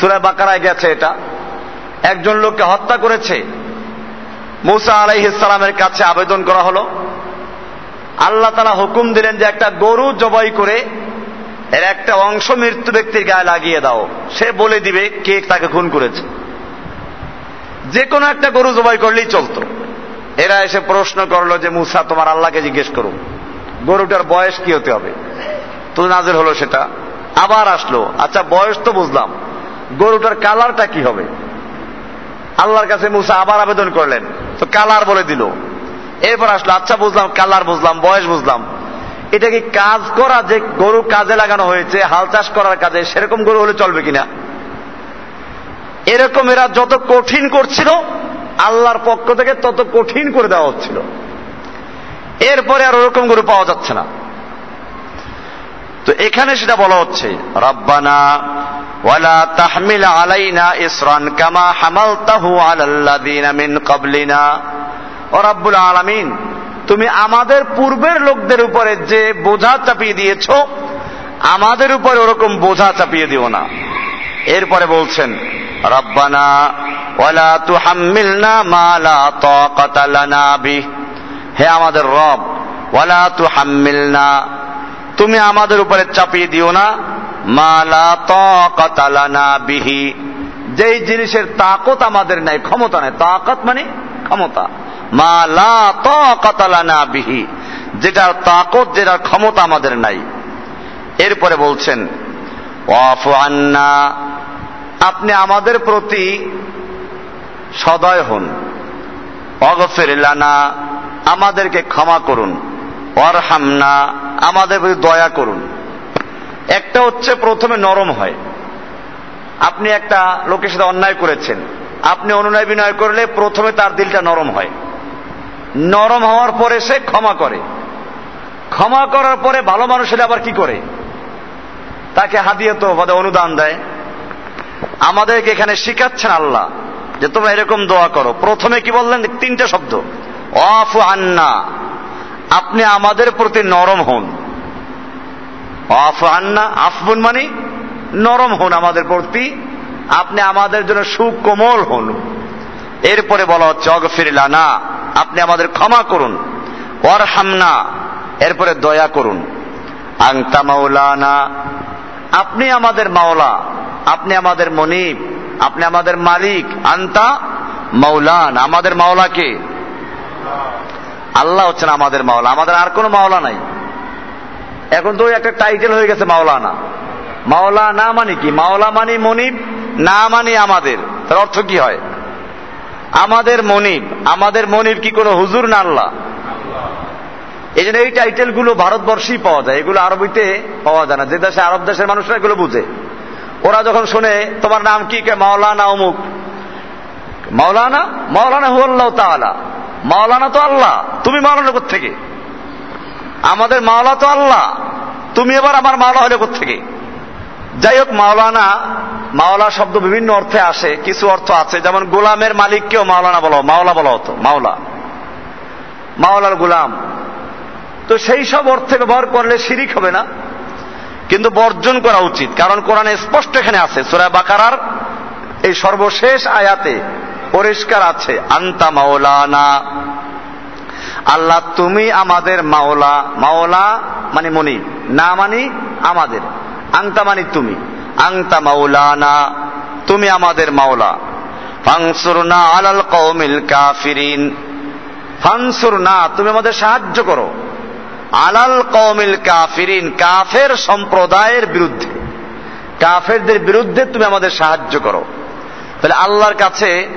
সুরায় বাকারায় গেছে এটা। একজন লোককে হত্যা করেছে। মুসা আলাইহিসালামের কাছে আবেদন করা হলো। আল্লাহ তারা হুকুম দিলেন যে একটা গরু জবাই করে এর একটা অংশ মৃত্যু ব্যক্তির গায়ে লাগিয়ে দাও। সে বলে দিবে কে তাকে খুন করেছে। যে কোনো একটা গরু জবাই করলেই চলতো। এরা এসে প্রশ্ন করল যে, মুসা, তোমার আল্লাহকে জিজ্ঞেস করো, গরুটার বয়স কি হতে হবে? তো নাজের হলো সেটা। আবার আসলো আচ্ছা বয়স তো বুঝলাম, গরুটার কালারটা কি হবে? আল্লাহর কাছে মুসা আবার আবেদন করলেন, তো কালার বলে দিল। এরপর আসলো আচ্ছা বুঝলাম, কালার বুঝলাম, বয়স বুঝলাম। এটা কি কাজ করা যে গরু কাজে লাগানো হয়েছে, হাল চাষ করার কাজে, সেরকম গরু হলে চলবে কিনা? এরকম এরা যত কঠিন করছিল আল্লাহর পক্ষ থেকে তত কঠিন করে দেওয়া হচ্ছিল। এরপরে আর ওরকম গরু পাওয়া যাচ্ছে না। তো এখানে সেটা বলা হচ্ছে, রব্বানা ওয়ালা তাহমিল আলাইনা ইসরান কামা হামালতাহু আলাল্লাযিনা মিন ক্বাবলিনা। ও রাব্বুল আলামিন, তুমি আমাদের পূর্বের লোকদের উপরে যে বোঝা চাপিয়ে দিয়েছ, আমাদের উপরে ওরকম বোঝা চাপিয়ে দিও না। এরপরে বলছেন, রব্বানা ওয়ালা তুহাম্মিলনা মা লা তাকাতা লানা বিহ হে আমাদের রব, ওয়ালা তুহাম্মিলনা, তুমি আমাদের উপরে চাপিয়ে দিও না, মা লা বিহি। যেই জিনিসের তাকত আমাদের নাই, ক্ষমতা নাই। তাকত মানে ক্ষমতা। মা লা বিহি, যেটার তাকত, যেটার ক্ষমতা আমাদের নাই। এরপরে বলছেন, ওয়াফু আন্না, আপনি আমাদের প্রতি সদয় হন। অগফের লানা, আমাদেরকে ক্ষমা করুন। অরহামনা, আমাদের প্রতি দয়া করুন। একটা হচ্ছে প্রথমে নরম হয়। আপনি একটা লোকের সাথে অন্যায় করেছেন। আপনি অনুনয় বিনয় করলে প্রথমে তার দিলটা নরম হয়। নরম হওয়ার পরে সে ক্ষমা করে। ক্ষমা করার পরে ভালো মানুষের আবার কি করে? তাকে হাদিয়ে তো অনুদান দেয়। আমাদেরকে এখানে শিখাচ্ছেন আল্লাহ। যে তোমরা এরকম দোয়া করো। প্রথমে কি বললেন? তিনটে শব্দ। অফ আন্না। আপনি আমাদের প্রতি নরম হন। অফ আন্না, আফবুন মানে নরম হন আমাদের প্রতি। আপনি আমাদের জন্য সুকোমল হন। এরপরে বলা হচ্ছে অগফিরিলা না আপনি আমাদের ক্ষমা করুন। ওর হামনা এরপরে দয়া করুন। আংতা মাওলানা। আপনি আমাদের মাওলা। আপনি আমাদের মনিব। আপনি আমাদের মালিক, আন্তা মৌলান আমাদের মাওলাকে আল্লাহ হচ্ছেন আমাদের মাওলা। আমাদের আর কোনো মাওলা নাই। এখন তো একটা টাইটেল হয়ে গেছে মাওলানা। মাওলা না মানে কি? মাওলা মানে মনিব, না মানে আমাদের। তার অর্থ কি হয়? আমাদের মনিব। আমাদের মনিব কি কোনো হুজুর না আল্লাহ? এই জন্য এই টাইটেলগুলো ভারতবর্ষেই পাওয়া যায়। এগুলো আরবিতে পাওয়া যায় না। যে দেশে আরব দেশের মানুষরা এগুলো বুঝে। ওরা যখন শুনে, তোমার নাম কি কে? মাওলানা অমুক। মাওলানা? মাওলানা হুয়াল্লাহ তাআলা। মাওলানা তো আল্লাহ। তুমি মাওলানা থেকে আমাদের মাওলা তো আল্লাহ। তুমি এবার আমার মাওলা হলে থেকে যাই হোক, মাওলানা, মাওলা শব্দ বিভিন্ন অর্থে আসে, কিছু অর্থ আছে। যেমন, গোলামের মালিককেও মাওলানা বলো, মাওলা বলা হতো, মাওলা। মাওলার গোলাম। তো সেই সব অর্থে ব্যবহার করলে শিরিক হবে না। কিন্তু বর্জন করা উচিত। কারণ কোরআনে স্পষ্ট এখানে আছে, সুরা বাকারার এই সর্বশেষ আয়াতে পরিষ্কার আছে, আন্তা মাওলানা, আল্লাহ তুমি আমাদের মাওলা মাওলা মানে মনি, না মানি আমাদের আংতা মানি তুমি আংতা মাওলানা, তুমি আমাদের মাওলা। ফাংসুর ফাংসুরনা আলাল কৌমিল কাফিরিন ফাংসুরনা তুমি আমাদের সাহায্য করো। আলাল কৌমিল কাফিরিন, কাফের সম্প্রদায়ের বিরুদ্ধে। কাফেরদের বিরুদ্ধে তুমি আমাদের সাহায্য করো। তাহলে আল্লাহর কাছে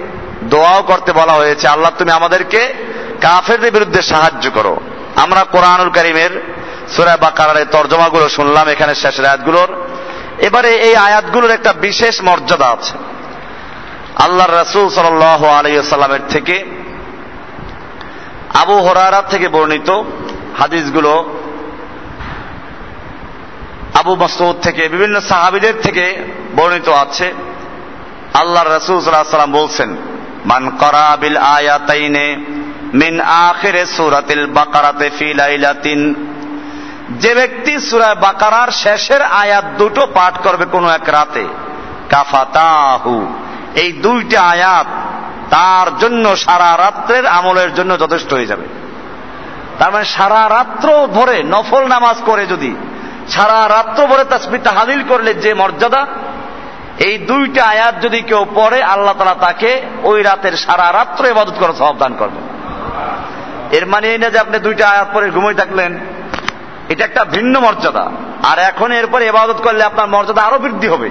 দোয়াও করতে বলা হয়েছে, আল্লাহ তুমি আমাদেরকে কাফেরদের বিরুদ্ধে সাহায্য করো। আমরা কোরআনুল করিমের সুরা বাকারের তর্জমাগুলো শুনলাম, এখানে শেষের আয়াতগুলোর। এবারে এই আয়াতগুলোর একটা বিশেষ মর্যাদা আছে। আল্লাহর রসুল সাল আলাইসাল্লামের থেকে আবু হরারা থেকে বর্ণিত হাদিসগুলো আবু মসউদ থেকে, বিভিন্ন সাহাবিদের থেকে বর্ণিত আছে। আল্লাহ রসুল সাল্লাম বলছেন, মান করাবিল আয়াতাইনে মিন আখিরে সুরাতিল বাকারাতে ফি লাইলাতিন যে ব্যক্তি সুরা বাকারার শেষের আয়াত দুটো পাঠ করবে কোনো এক রাতে, কাফাতাহু। এই দুইটা আয়াত তার জন্য সারা রাত্রের আমলের জন্য যথেষ্ট হয়ে যাবে। তার মানে সারা রাত্র ধরে নফল নামাজ করে যদি, সারা রাত্র ভরে তাসবিরটা হাজিল করলে যে মর্যাদা, এই দুইটা আয়াত যদি কেউ পড়ে, আল্লাহ তালা তাকে ওই রাতের সারা রাত্র ইবাদত করে সাবধান করবেন। এর মানে এই না যে আপনি দুইটা আয়াত পরে ঘুমিয়ে থাকলেন, এটা একটা ভিন্ন মর্যাদা। আর এখন এরপরে এবাদত করলে আপনার মর্যাদা আরও বৃদ্ধি হবে।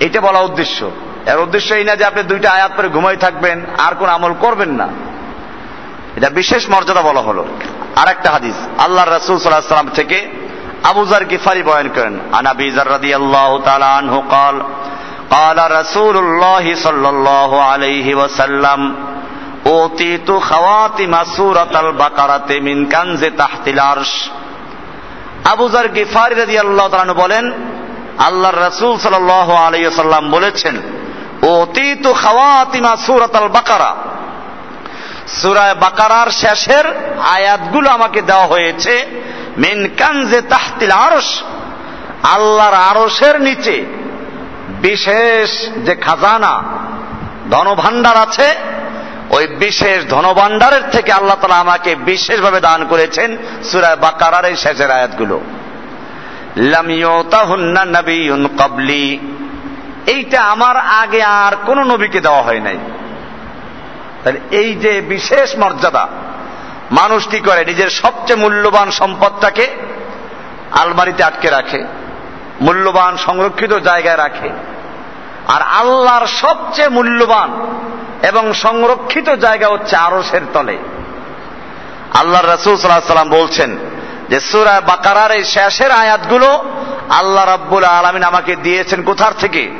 এটা বলা উদ্দেশ্য। এর উদ্দেশ্য এই না যে আপনি দুইটা আয়াত পরে ঘুমাই থাকবেন, আর কোন আমল করবেন না। এটা বিশেষ মর্যাদা বলা হলো আর একটা হাদিস আল্লাহ রসুল সাল্লাহ সাল্লাম থেকে আবুজার গিফারি বয়ান করেন আনাবি জাররাদি আল্লাহ তাআলা আনহু قال قال رسول الله صلى الله عليه وسلم اوتيت خواتم سورة البقرة من كنز تحت العرش আবুজার গিফারি রাদিয়াল্লাহু তাআলা বলেন আল্লাহর রাসূল সাল্লাল্লাহু আলাইহি ওয়াসাল্লাম বলেছেন ওতিতু খাওয়াতিমা সূরাতাল বাকারা সূরা বাকারার শেষের আয়াতগুলো আমাকে দেওয়া হয়েছে, মিন কানজে তাহতিল আরশ, আল্লাহর আরশের নিচে, বিশেষ যে খাজানা, ধনভাণ্ডার আছে, ওই বিশেষ ধনভাণ্ডারের থেকে আল্লাহ তালা আমাকে বিশেষভাবে দান করেছেন সুরায় বাকারার এই শেষের আয়াতগুলো। এইটা আমার আগে আর কোন নবীকে দেওয়া হয় নাই। তাহলে এই যে বিশেষ মর্যাদা, মানুষ কি করে? নিজের সবচেয়ে মূল্যবান সম্পদটাকে আলমারিতে আটকে রাখে, মূল্যবান সংরক্ষিত জায়গায় রাখে। আর আল্লাহর সবচেয়ে মূল্যবান এবং সংরক্ষিত জায়গা হচ্ছে আরসের তলে। আল্লাহ রসুল সাল্লাহ সাল্লাম বলছেন যে, সুরা বাকারার এই শেষের আয়াতগুলো আল্লাহ রাব্বুল আলমিন আমাকে দিয়েছেন কোথার থেকে?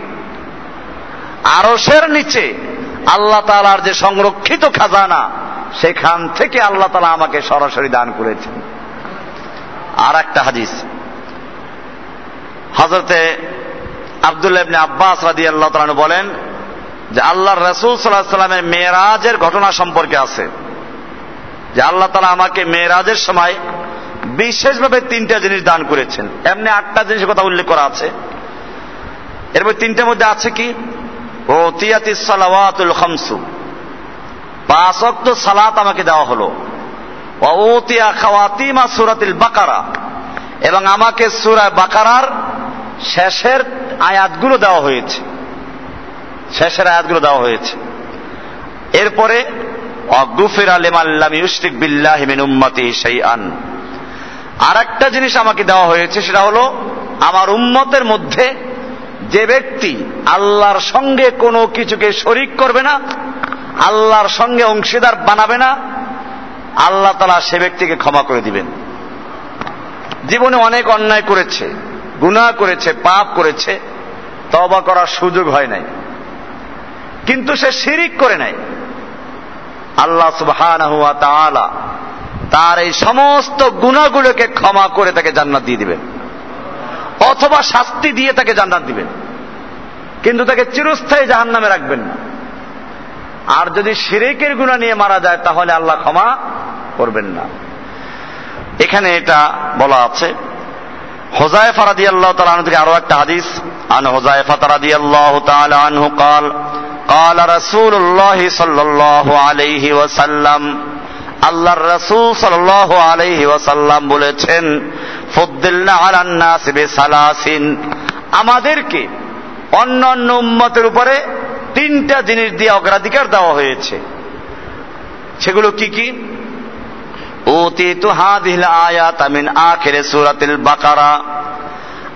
আরসের নিচে। আল্লাহ তালার যে সংরক্ষিত খাজানা, সেখান থেকে আল্লাহ তালা আমাকে সরাসরি দান করেছেন। আর একটা হাদিস। হজরতে আবদুল্লাহ আব্বাস রাদি আল্লাহ তালু বলেন যে আল্লাহর রসুল সাল্লাহ সাল্লামের মেয়েরাজের ঘটনা সম্পর্কে আছে। যে আল্লাহ তালা আমাকে মেয়েরাজের সময় বিশেষভাবে তিনটা জিনিস দান করেছেন। এমনি আটটা জিনিসের কথা উল্লেখ করা আছে। এরপর তিনটার মধ্যে আছে কি? ও তিয়াতি সালাওয়াতুল খামসু। পাঁচ অক্ত সালাত আমাকে দেওয়া হলো। ওতিয়া খাওয়াতিমা সুরাতিল বাকারা। এবং আমাকে সুরায় বাকারার শেষের আয়াতগুলো দেওয়া হয়েছে। শেষের আয়াতগুলো দেওয়া হয়েছে। এরপরে অগুফির আলিমাল্লাম ইউসরিক বিল্লাহ মিন উম্মতি সেই আন আর একটা জিনিস আমাকে দেওয়া হয়েছে, সেটা হলো, আমার উম্মতের মধ্যে যে ব্যক্তি আল্লাহর সঙ্গে কোনো কিছুকে শরিক করবে না, আল্লাহর সঙ্গে অংশীদার বানাবে না, আল্লাহ তালা সে ব্যক্তিকে ক্ষমা করে দিবেন। জীবনে অনেক অন্যায় করেছে, গুনাহ করেছে, পাপ করেছে তবা করার সুযোগ হয় নাই। কিন্তু সে শিরিক করে নাই। আল্লাহ তাআলা তার এই সমস্ত গুণাগুলোকে ক্ষমা করে তাকে জান্নাত দিয়ে দিবেন। অথবা শাস্তি দিয়ে তাকে জান্নাত দিবেন। কিন্তু তাকে চিরস্থায়ী জাহান নামে রাখবেন না আর যদি শিরেকের গুণা নিয়ে মারা যায় তাহলে আল্লাহ ক্ষমা করবেন না এখানে এটা বলা আছে হোজাইফা রাদিয়াল্লাহু তাআলা আনহু থেকে আরো একটা হাদিস আন হোজাইফা রাদিয়াল্লাহু তাআলা আনহু قال قال رسول الله صلى الله عليه وسلم আল্লাহর রাসূল সাল্লাল্লাহু আলাইহি ওয়াসাল্লাম বলেছেন ফুদ্দিলনা আলান নাস বিসালাসিন আমাদেরকে অন্য অন্য উম্মতের উপরে তিনটা জিনিস দিয়ে অগ্রাধিকার দেওয়া হয়েছে। সেগুলো কি কি? ওতিতু হাদিল আয়াত আখিরে সূরাতিল বাকারা।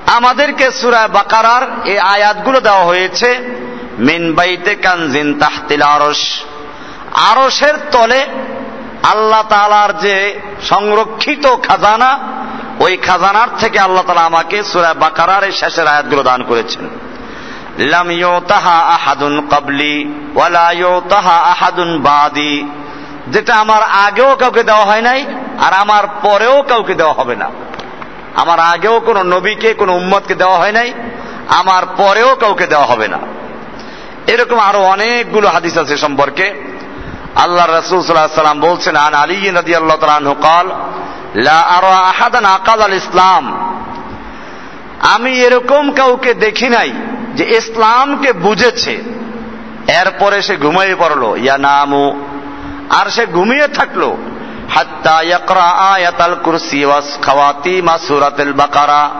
আমাদেরকে সূরা বাকারার এই আয়াতগুলো দেওয়া হয়েছে, মিন বাইতে কানজিন তাহতিল আরশ। আরশের তলে আল্লাহ তাআলার যে সংরক্ষিত খাজানা, ওই খাজানার থেকে আল্লাহ তাআলা আমাকে সূরা বাকারার এই শেষের আয়াতগুলো দান করেছেন। লাম ইউতাহা আহাদুন কাবলি ওয়ালা ইউতাহা আহাদুন বাদি। যেটা আমার আগেও কাউকে দেওয়া হয় নাই, আর আমার পরেও কাউকে দেওয়া হবে না। আমার আগেও কোনো নবীকে, কোনো উম্মতকে দেওয়া হয় নাই, আমার পরেও কাউকে দেওয়া হবে না। এরকম আরও অনেকগুলো হাদিস আছে সম্পর্কে। আল্লাহ রসুল সাল্লাহ সাল্লাম বলছেন, আন আলী নদী আল্লাহ তালু কাল আহাদান আকাল আল ইসলাম আমি এরকম কাউকে দেখি নাই যে ইসলামকে বুঝেছে, এরপরে সে ঘুমিয়ে পড়ল, ইয়া নামু। আর সে ঘুমিয়ে থাকল, হাত্তা ইয়াকরা আয়াতাল কুরসি ওয়াস খাওয়াতিমা সূরাতুল বাকারা।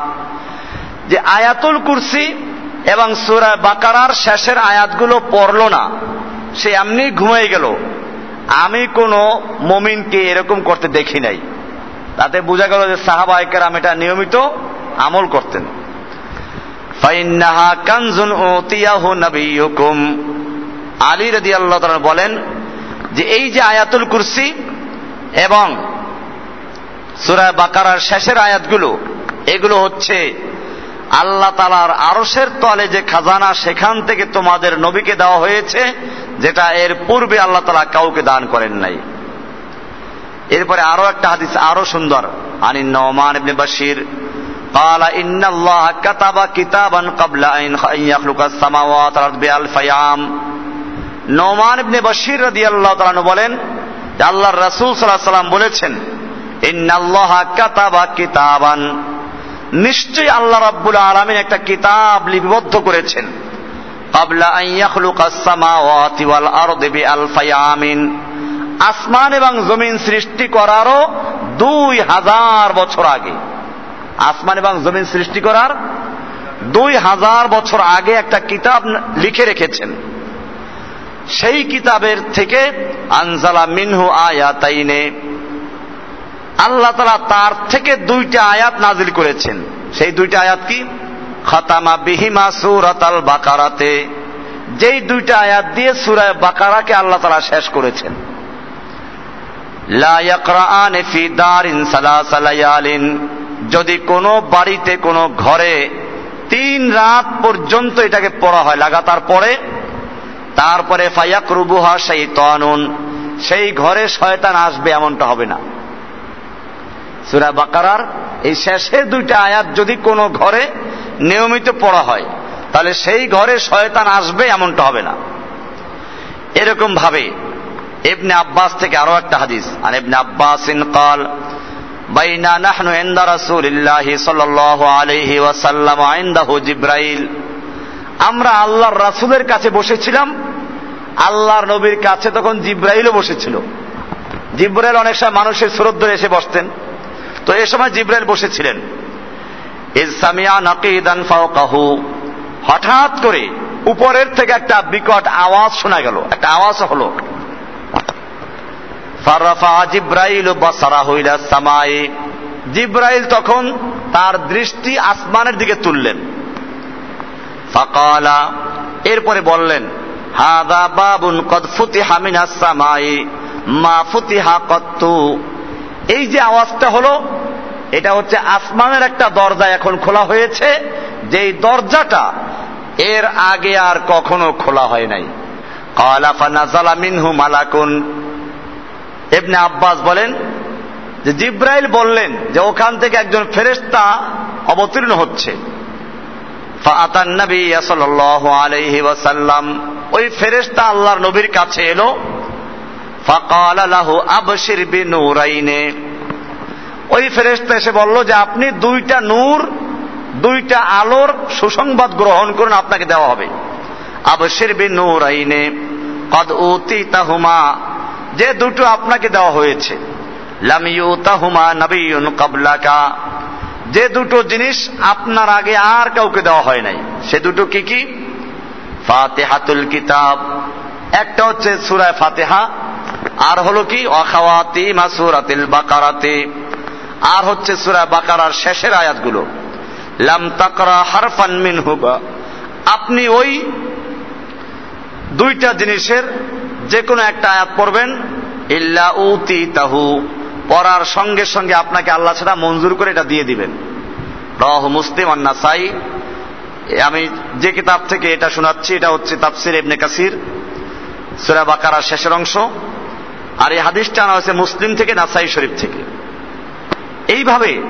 যে আয়াতুল কুরসি এবং সূরা বাকারার শেষের আয়াতগুলো পড়ল না, সে এমনি ঘুমিয়ে গেল। আমি কোনো মমিনকে এরকম করতে দেখি নাই। তাতে বোঝা গেল যে সাহাবাহিকেরাম এটা নিয়মিত আমল করতেন। ফাইন্নাহা কানজুন উতিয়াহু নবিয়ুকুম। আলী রাদিয়াল্লাহু তাআলা বলেন যে এই যে আয়াতুল কুরসি এবং সুরা বাকারার শেষের আয়াতগুলো, এগুলো হচ্ছে আল্লাহ তালার আরসের তলে যে খাজানা সেখান থেকে তোমাদের নবীকে দেওয়া হয়েছে, যেটা এর পূর্বে আল্লাহ তালা কাউকে দান করেন নাই। এরপরে আরও একটা হাদিস আরও সুন্দর। আনিন নওমান ইবনে বাশির قال إن الله كتب كتابا قبل أن يخلق السماوات والأرض بألف أيام নোমান ইবনে বশির রাদিয়াল্লাহু তাআলা বলেন যে আল্লাহর রাসূল সাল্লাল্লাহু সাল্লাম বলেছেন ইন্নাল্লাহা কাতাবা কিতাবান নিশ্চয়ই আল্লাহ রাব্বুল আলামিন একটা কিতাব লিপিবদ্ধ করেছেন ক্বাবলা আন ইয়াখলুকাস সামাওয়াতি ওয়াল আরদি বিআলফি আমিন আসমান এবং জমিন সৃষ্টি করারও দুই হাজার বছর আগে আসমান এবং জমিন সৃষ্টি করার দুই হাজার বছর আগে একটা কিতাব লিখে রেখেছেন। সেই কিতাবের থেকে আনজালা মিনহু আয়াতাইনে আল্লাহ তালা তার থেকে দুইটা আয়াত নাজিল করেছেন। সেই দুইটা আয়াত কি? খতামা বিহিমা সুরাত আল বাকারাতে। যেই দুইটা আয়াত দিয়ে সুরায় বাকারাকে আল্লাহ তালা শেষ করেছেন। লা ইয়াকরাআন ফি দারিন সালাসালায়ালিন। যদি কোনো বাড়িতে, কোনো ঘরে তিন রাত পর্যন্ত এটাকে পড়া হয় লাগাতার পরে তারপরে ফাইয়াক রুবুহা সেই তনুন সেই ঘরে শয়তান আসবে এমনটা হবে না। সুরা বাকারার এই শেষের দুইটা আয়াত যদি কোনো ঘরে নিয়মিত পড়া হয়, তাহলে সেই ঘরে শয়তান আসবে এমনটা হবে না। এরকম ভাবে ইবনে আব্বাস থেকে আরও একটা হাদিস আর ইবনে আব্বাস ইন কাল বাইনা নাহনু ইনদা রাসূলিল্লাহি সাল্লাল্লাহু আলাইহি ওয়াসাল্লাম ইনদাহু জিব্রাইল। আমরা আল্লাহর রাসূলের কাছে বসেছিলাম, আল্লাহর নবীর কাছে তখন জিব্রাইলও বসেছিল। জিব্রাইল অনেক সময় মানুষের ধরে এসে বসতেন। তো এ সময় জিব্রাইল বসেছিলেন। ইজ সামিয়া নাকিদান ফাওকাহু। হঠাৎ করে উপরের থেকে একটা বিকট আওয়াজ শোনা গেল। একটা আওয়াজ হলো জিব্রাইল তখন তার দৃষ্টি আসমানের দিকে তুললেন। ফাকালা, এরপরে বললেন, হাদা বাবুন কদ ফুতিহা মিনাস সামাই, মা ফুতিহা কত্তু। এই যে আওয়াজটা হলো, এটা হচ্ছে আসমানের একটা দরজা এখন খোলা হয়েছে, যেই দরজাটা এর আগে আর কখনো খোলা হয় নাই। কালাফা নাজালা মিনহু মালাকুন এবনে আব্বাস বলেন যে জিব্রাইল বললেন যে ওখান থেকে একজন ফেরেস্তা অবতীর্ণ হচ্ছে। ওই ফেরেশতা আল্লাহর নবীর কাছে এলো। আবশির বিনুরাইনে। ওই ফেরেস্তা এসে বলল যে আপনি দুইটা নূর, দুইটা আলোর সুসংবাদ গ্রহণ করুন, আপনাকে দেওয়া হবে। আবশির বি নূর আইনে কদ উতি তাহুমা যে দুটো আপনাকে দেওয়া হয়েছে। যে দুটো জিনিস আপনার আগে আর কাউকে দেওয়া হয় নাই। সে দুটো কি কি? ফাতেহাতুল কিতাব। একটা হচ্ছে সুরায় ফাতেহা, আর হলো কি? অখাওয়াতি মাসুরাতিল বাকারাতে। আর হচ্ছে সুরায় বাকারার শেষের আয়াতগুলো। লাম তাকরা হারফান মিন হুবা আপনি ওই দুইটা জিনিসের যে কোনো একটা আয়াত পড়বেন, ইল্লা উতি তাহু পড়ার সঙ্গে সঙ্গে আপনাকে আল্লাহ সেটা মঞ্জুর করে এটা দিয়ে দিবেন। রহ মুসলিম আন্না সাই আমি যে কিতাব থেকে এটা শোনাচ্ছি, এটা হচ্ছে তাফসির ইবনে কাসির, সুরা বাকারার শেষের অংশ। আর এই হাদিসটা আনা হয়েছে মুসলিম থেকে, নাসাই শরীফ থেকে। এইভাবে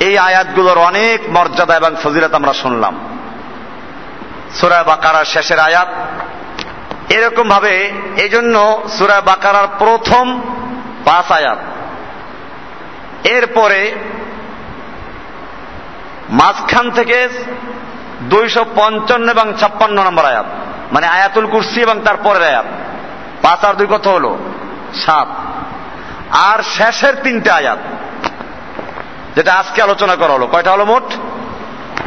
এই আয়াতগুলোর অনেক মর্যাদা এবং ফজিলত আমরা শুনলাম। সুরা বাকারার শেষের আয়াত এরকম ভাবে এই জন্য সুরা বাকারার প্রথম পাঁচ আয়াত। এরপরে মাঝখান থেকে দুইশো পঞ্চান্ন এবং ছাপ্পান্ন নম্বর আয়াত মানে আয়াতুল কুরসি এবং তারপরের আয়াত। পাঁচ আর দুই কত হলো? সাত। আর শেষের তিনটা আয়াত, যেটা আজকে আলোচনা করা হলো। কয়টা হলো মোট?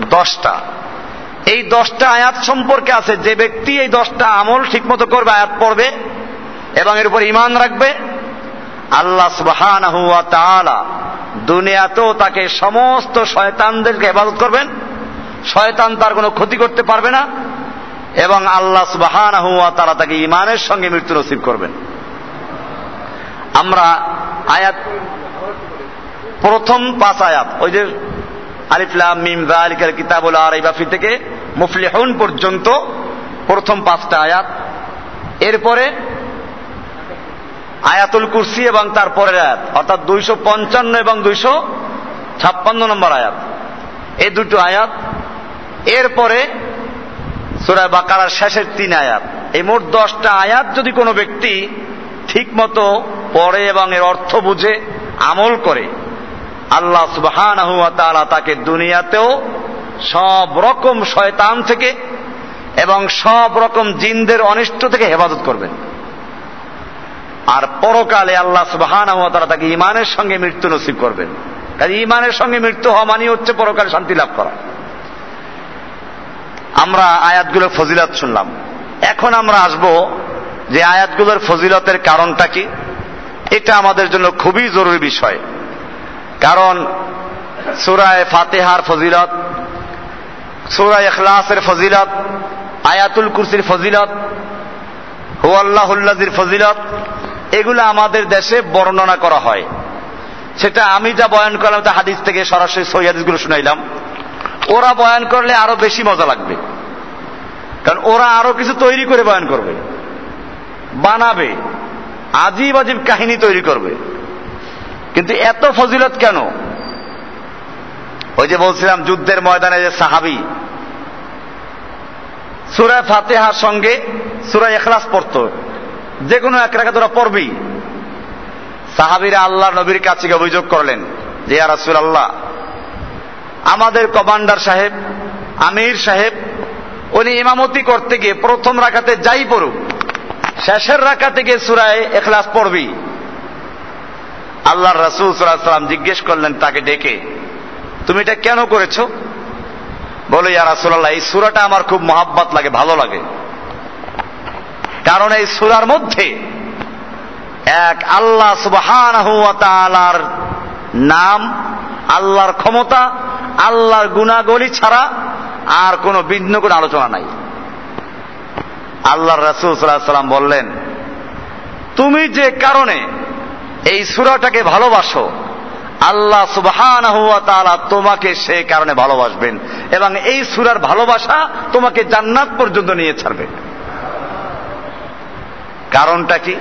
দশটা। এই দশটা আয়াত সম্পর্কে আছে। যে ব্যক্তি এই দশটা আমল ঠিকমতো করবে, আয়াত পড়বে এবং এর উপর ইমান রাখবে, আল্লাহ সুবহান দুনিয়াতেও তাকে সমস্ত শয়তানদেরকে হেফাজত করবেন। শয়তান তার কোনো ক্ষতি করতে পারবে না এবং আল্লাহ সুবাহান হুয়া তারা তাকে ইমানের সঙ্গে মৃত্যু নসিব করবেন। আমরা আয়াত, প্রথম পাঁচ আয়াত, ওই যে আলিফলাম মিম জালিকাল কিতাবুল আর ইবাফি থেকে মুফলিহুন পর্যন্ত প্রথম পাঁচটা আয়াত। এরপরে আয়াতুল কুরসি এবং তারপরের আয়াত, অর্থাৎ দুইশো পঞ্চান্ন এবং দুইশো ছাপ্পান্ন নম্বর আয়াত। এই দুটো আয়াত। এরপরে সুরায় বাকারার শেষের তিন আয়াত। এই মোট দশটা আয়াত যদি কোনো ব্যক্তি ঠিক মতো পড়ে এবং এর অর্থ বুঝে, আমল করে আল্লাহ সুবহান তাকে দুনিয়াতেও সব রকম শয়তান থেকে এবং সব রকম জিনদের অনিষ্ট থেকে হেফাজত করবেন। আর পরকালে আল্লাহ সুবহান তারা তাকে ইমানের সঙ্গে মৃত্যু নসিব করবেন। কাজে ইমানের সঙ্গে মৃত্যু হওয়া মানে হচ্ছে পরকালে শান্তি লাভ করা। আমরা আয়াতগুলোর ফজিলত শুনলাম। এখন আমরা আসব যে আয়াতগুলোর ফজিলতের কারণটা কি? এটা আমাদের জন্য খুবই জরুরি বিষয়। কারণ সুরায় ফাতেহার ফজিলত, সুরায় এখলাসের ফজিলত, আয়াতুল কুরসির ফজিলত হুয়াল্লাহুল্লাজির ফজিলত, এগুলো আমাদের দেশে বর্ণনা করা হয়। সেটা আমি যা বয়ান করলাম তা হাদিস থেকে সরাসরি সৈয়াদিসগুলো শুনাইলাম। ওরা বয়ান করলে আরও বেশি মজা লাগবে। কারণ ওরা আরও কিছু তৈরি করে বয়ান করবে। বানাবে। আজীব আজীব কাহিনী তৈরি করবে। কিন্তু এত ফজিলত কেন? ওই যে বলছিলাম, যুদ্ধের ময়দানে যে সাহাবি সুরায় ফাতেহার সঙ্গে সুরায় এখলাস পড়ত। যে কোনো এক রেখা তোরা পড়বি সাহাবিরা আল্লাহ নবীর কাছে অভিযোগ করলেন, যে রাসুল আল্লাহ আমাদের কমান্ডার সাহেব, আমির সাহেব, উনি ইমামতি করতে গিয়ে প্রথম রাখাতে যাই পড়ুক, শেষের রাখাতে গিয়ে সুরায় এখলাস পড়বি আল্লাহ রাসুল সাল্লাম জিজ্ঞেস করলেন, তাকে ডেকে, তুমি এটা কেন করেছ? বলে, ইয়া রাসুল্লাহ এই সুরাটা আমার খুব মহাব্বত লাগে, ভালো লাগে। কারণ এই সুরার মধ্যে এক আল্লাহ সুবহান নাম, আল্লাহর ক্ষমতা, আল্লাহর গুণাগলি ছাড়া আর কোন বিঘ্ন কোন আলোচনা নাই। আল্লাহ রাসুল সাল্লাহ সাল্লাম বললেন, তুমি যে কারণে এই সুরাটাকে ভালোবাসো। আল্লাহ সুবহান তোমাকে সে কারণে ভালোবাসবেন এবং এই সুরার ভালোবাসা তোমাকে জান্নাত পর্যন্ত নিয়ে ছাড়বে। কারণটা কি?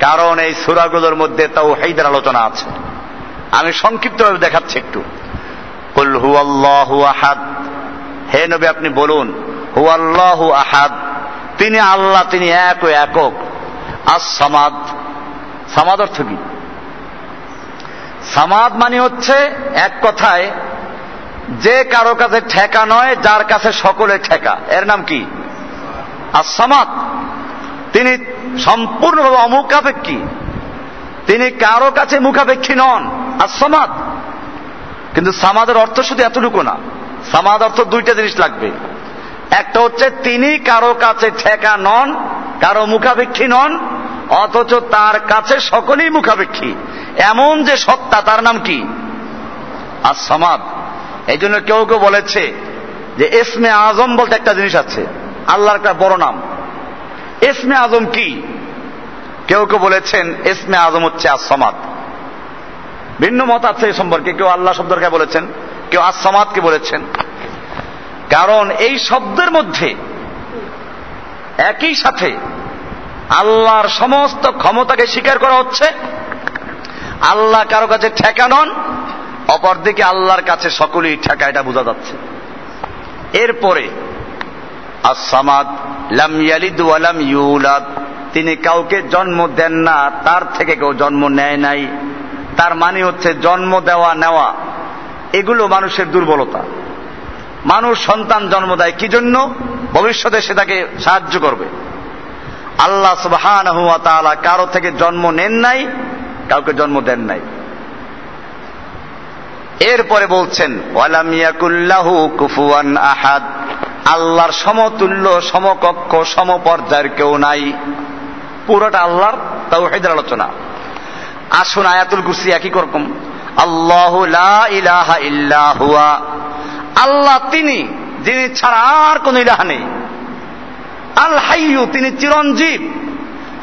কারণ এই সুরাগুলোর মধ্যে তাও হেইদের আলোচনা আছে। আমি সংক্ষিপ্তভাবে দেখাচ্ছি একটু। হু আহাদ। হে নবী, আপনি বলুন হু আল্লাহ আহাদ। তিনি আল্লাহ, তিনি এক ও একক। আস সামাদ অর্থ কি? সামাদ মানে হচ্ছে এক কথায় যে কারও কাছে ঠেকা নয়, যার কাছে সকলে ঠেকা। এর নাম কি? আর সামাদ, তিনি সম্পূর্ণভাবে অমুখাপেক্ষী। তিনি কারও কাছে মুখাপেক্ষী নন, আর সমাদ। কিন্তু সামাদের অর্থ শুধু এতটুকু না। সামাদ অর্থ দুইটা জিনিস লাগবে। একটা হচ্ছে তিনি কারও কাছে ঠেকা নন, কারও মুখাপেক্ষী নন অথচ তার কাছে সকলেই মুখাপেক্ষী। এমন যে সত্তা, তার নাম কি? আর সমাদ এই জন্য কেউ কেউ বলেছে যে এসমে আজম বলতে একটা জিনিস আছে। আল্লাহর একটা বড় নাম। এসমে আজম কি? কেউ কেউ বলেছেন এসমে আজম হচ্ছে আসমাদ ভিন্ন মত আছে এই সম্পর্কে। কেউ আল্লাহ শব্দকে বলেছেন, কেউ আসমাদকে বলেছেন। কারণ এই শব্দের মধ্যে একই সাথে আল্লাহর সমস্ত ক্ষমতাকে স্বীকার করা হচ্ছে। আল্লাহ কারও কাছে ঠেকা নন, অপরদিকে আল্লাহর কাছে সকলেই ঠেকা, এটা বোঝা যাচ্ছে। এরপরে আসামাদ লাম ইয়ালিদ ইউলাদ, তিনি কাউকে জন্ম দেন না, তার থেকে কেউ জন্ম নেয় নাই। তার মানে হচ্ছে জন্ম দেওয়া নেওয়া, এগুলো মানুষের দুর্বলতা। মানুষ সন্তান জন্ম দেয় কি জন্য? ভবিষ্যতে সে তাকে সাহায্য করবে। আল্লাহ সুবহান কারও থেকে জন্ম নেন নাই, কাউকে জন্ম দেন নাই। এরপরে বলছেন কুফুয়ান আহাদ। আল্লাহর সমতুল্য, সমকক্ষ, সমপর্যায়ের কেউ নাই। পুরোটা আল্লাহর তাও হেদের আলোচনা। আসুন আয়াতুল কুরসি একই রকম আল্লাহ ইলাহা ইল্লাহুয়া আল্লাহ তিনি, যিনি ছাড়া আর কোন ইলাহা নেই। আল হাইয়ু, তিনি চিরঞ্জীব।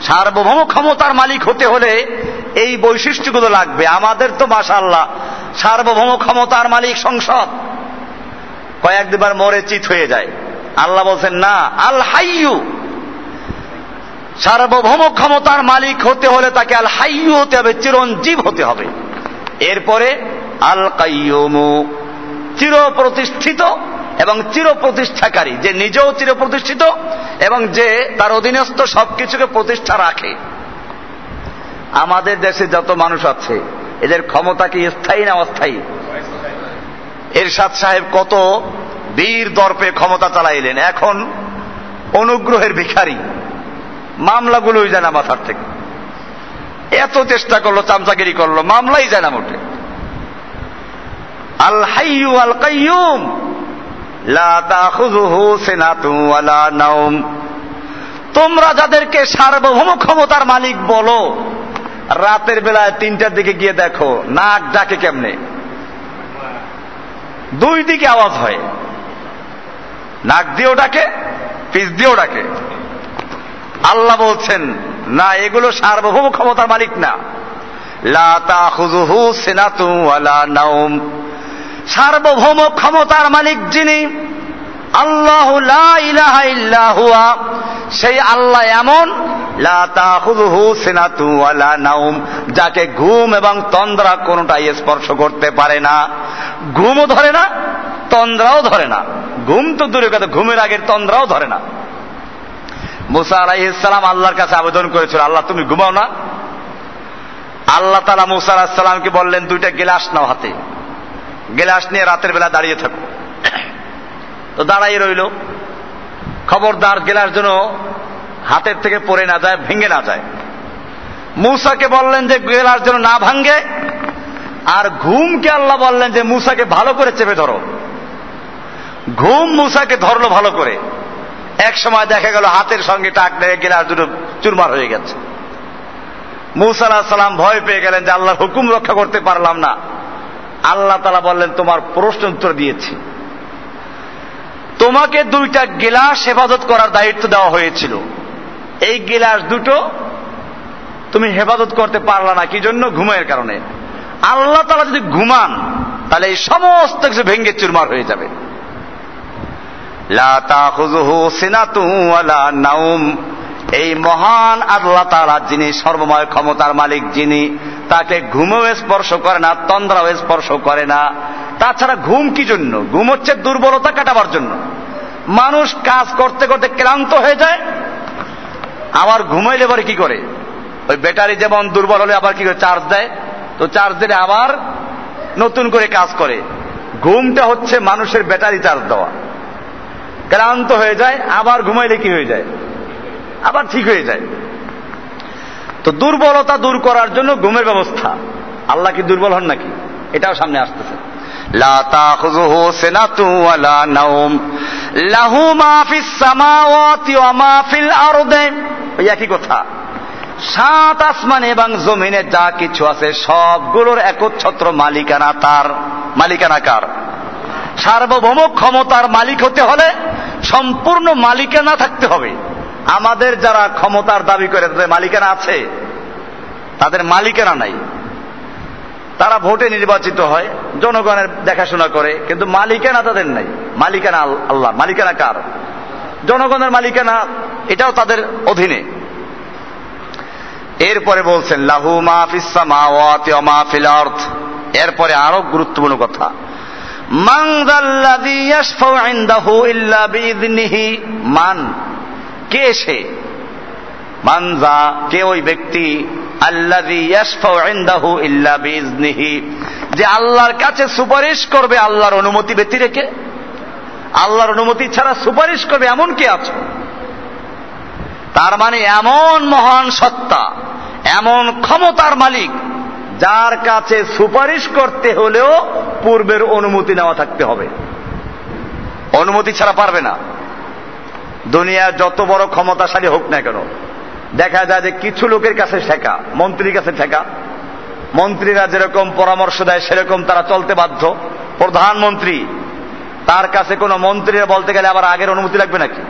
সার্বভৌম ক্ষমতার মালিক হতে হলে এই বৈশিষ্ট্যগুলো লাগবে। আমাদের তো মাসা আল্লাহ সার্বভৌম ক্ষমতার মালিক সংসদ। কয়েক দুবার মরে চিত হয়ে যায়। আল্লাহ বলছেন, না, আল হাইয়ু। সার্বভৌম ক্ষমতার মালিক হতে হলে তাকে আল হাইয়ু হতে হবে, চিরঞ্জীব হতে হবে। এরপরে, আল কাইয়ুমু চির প্রতিষ্ঠিত এবং চির প্রতিষ্ঠাকারী যে নিজেও চির প্রতিষ্ঠিত এবং যে তার অধীনস্থ সবকিছুকে প্রতিষ্ঠা রাখে। আমাদের দেশে যত মানুষ আছে, এদের ক্ষমতা কি স্থায়ী না অস্থায়ী? এরশাদ সাহেব কত বীর দর্পে ক্ষমতা চালাইলেন। এখন অনুগ্রহের ভিখারি, মামলাগুলোই যায় না মাথার থেকে। এত চেষ্টা করল, চামচাগিরি করল, মামলাই যায় না মোটে। আল হাইয়ু আল কাইয়ুম। তোমরা যাদেরকে সার্বভৌম ক্ষমতার মালিক বলো, রাতের বেলায় তিনটার দিকে গিয়ে দেখো, নাক ডাকে কেমনে? দুই দিকে আওয়াজ হয়। নাক দিয়েও ডাকে পিস দিয়েও ডাকে। আল্লাহ বলছেন, না, এগুলো সার্বভৌম ক্ষমতার মালিক না। নাউম সার্বভৌম ক্ষমতার মালিক যিনি, আল্লাহ ইল্লাহুয়া সেই আল্লাহ এমন নাউম যাকে ঘুম এবং তন্দ্রা কোনটাই স্পর্শ করতে পারে না। ঘুমও ধরে না, তন্দ্রাও ধরে না। ঘুম তো দূরে কথা, ঘুমের আগের তন্দ্রাও ধরে না। মুসা আলাইসালাম আল্লাহর কাছে আবেদন করেছিল, আল্লাহ, তুমি ঘুমাও না? আল্লাহ তালা মুসা আলাহিসাল্লামকে বললেন, দুইটা গিলাস নাও হাতে। গিলাস নিয়ে রাতের বেলা দাঁড়িয়ে থাকো। তো দাঁড়াই রইল। খবরদার গেলার জন্য হাতের থেকে পড়ে না যায়, ভেঙে না যায়। মূসাকে বললেন যে গেলার যেন না ভাঙ্গে আর ঘুমকে আল্লাহ বললেন যে মূসাকে ভালো করে চেপে ধরো। ঘুম মূসাকে ধরলো ভালো করে। এক সময় দেখা গেল হাতের সঙ্গে টাক লেগে গেলার দুটো চুরমার হয়ে গেছে। মুসা সালাম ভয় পেয়ে গেলেন যে আল্লাহর হুকুম রক্ষা করতে পারলাম না। আল্লাহ তালা বললেন, তোমার প্রশ্ন উত্তর দিয়েছি। তোমাকে দুইটা গিলাস হেফাজত করার দায়িত্ব দেওয়া হয়েছিল। এই গিলাস দুটো তুমি হেফাজত করতে পারলা না কি জন্য ঘুমের কারণে। আল্লাহ তালা যদি ঘুমান, তাহলে এই সমস্ত কিছু ভেঙ্গে চুরমার হয়ে যাবে। এই মহান আল্লাহ তালা, যিনি সর্বময় ক্ষমতার মালিক, যিনি তাকে ঘুমেও স্পর্শ করে না, তন্দ্রাও স্পর্শ করে না। তাছাড়া ঘুম কি জন্য? ঘুম হচ্ছে দুর্বলতা কাটাবার জন্য। মানুষ কাজ করতে করতে ক্লান্ত হয়ে যায়, আবার ঘুমাইলে পরে কি করে? ওই ব্যাটারি যেমন দুর্বল হলে আবার কি করে চার্জ দেয়? তো চার্জ দিলে আবার নতুন করে কাজ করে। ঘুমটা হচ্ছে মানুষের ব্যাটারি চার্জ দেওয়া। ক্লান্ত হয়ে যায়, আবার ঘুমাইলে কি হয়ে যায়? আবার ঠিক হয়ে যায়। তো দুর্বলতা দূর করার জন্য ঘুমের ব্যবস্থা। আল্লাহ কি দুর্বল হন নাকি? এটাও সামনে আসতেছে। একই কথা। এবং জমিনে যা কিছু আছে, সবগুলোর একচ্ছত্র মালিকানা তার। মালিকানা কার? সার্বভৌম ক্ষমতার মালিক হতে হলে সম্পূর্ণ মালিকানা থাকতে হবে। আমাদের যারা ক্ষমতার দাবি করে, তাদের মালিকানা আছে। তাদের মালিকানা নাই। তারা ভোটে নির্বাচিত হয়, জনগণের দেখাশোনা করে, কিন্তু মালিকানা তাদের নাই। মালিকানা আল্লাহ। মালিকানা কার? জনগণের মালিকানা, এটাও তাদের অধীনে। এরপরে বলছেন, লাহু মাহফিসা অর্থ এরপরে আরও গুরুত্বপূর্ণ কথা মান। কে সে? মানজা, কে ওই ব্যক্তি? যে আল্লাহর কাছে সুপারিশ করবে আল্লাহর অনুমতি ব্যক্তি রেখে আল্লাহর অনুমতি ছাড়া সুপারিশ করবে এমন কে আছে? তার মানে এমন মহান সত্তা, এমন ক্ষমতার মালিক, যার কাছে সুপারিশ করতে হলেও পূর্বের অনুমতি নেওয়া থাকতে হবে। অনুমতি ছাড়া পারবে না। দুনিয়ার যত বড় ক্ষমতাশালী হোক না কেন, দেখা যায় যে কিছু লোকের কাছে ঠেকা, মন্ত্রীর কাছে ঠেকা। মন্ত্রীরা যেরকম পরামর্শ দেয়, সেরকম তারা চলতে বাধ্য। প্রধানমন্ত্রী, তার কাছে কোনো মন্ত্রীরা বলতে গেলে আবার আগের অনুমতি লাগবে নাকি?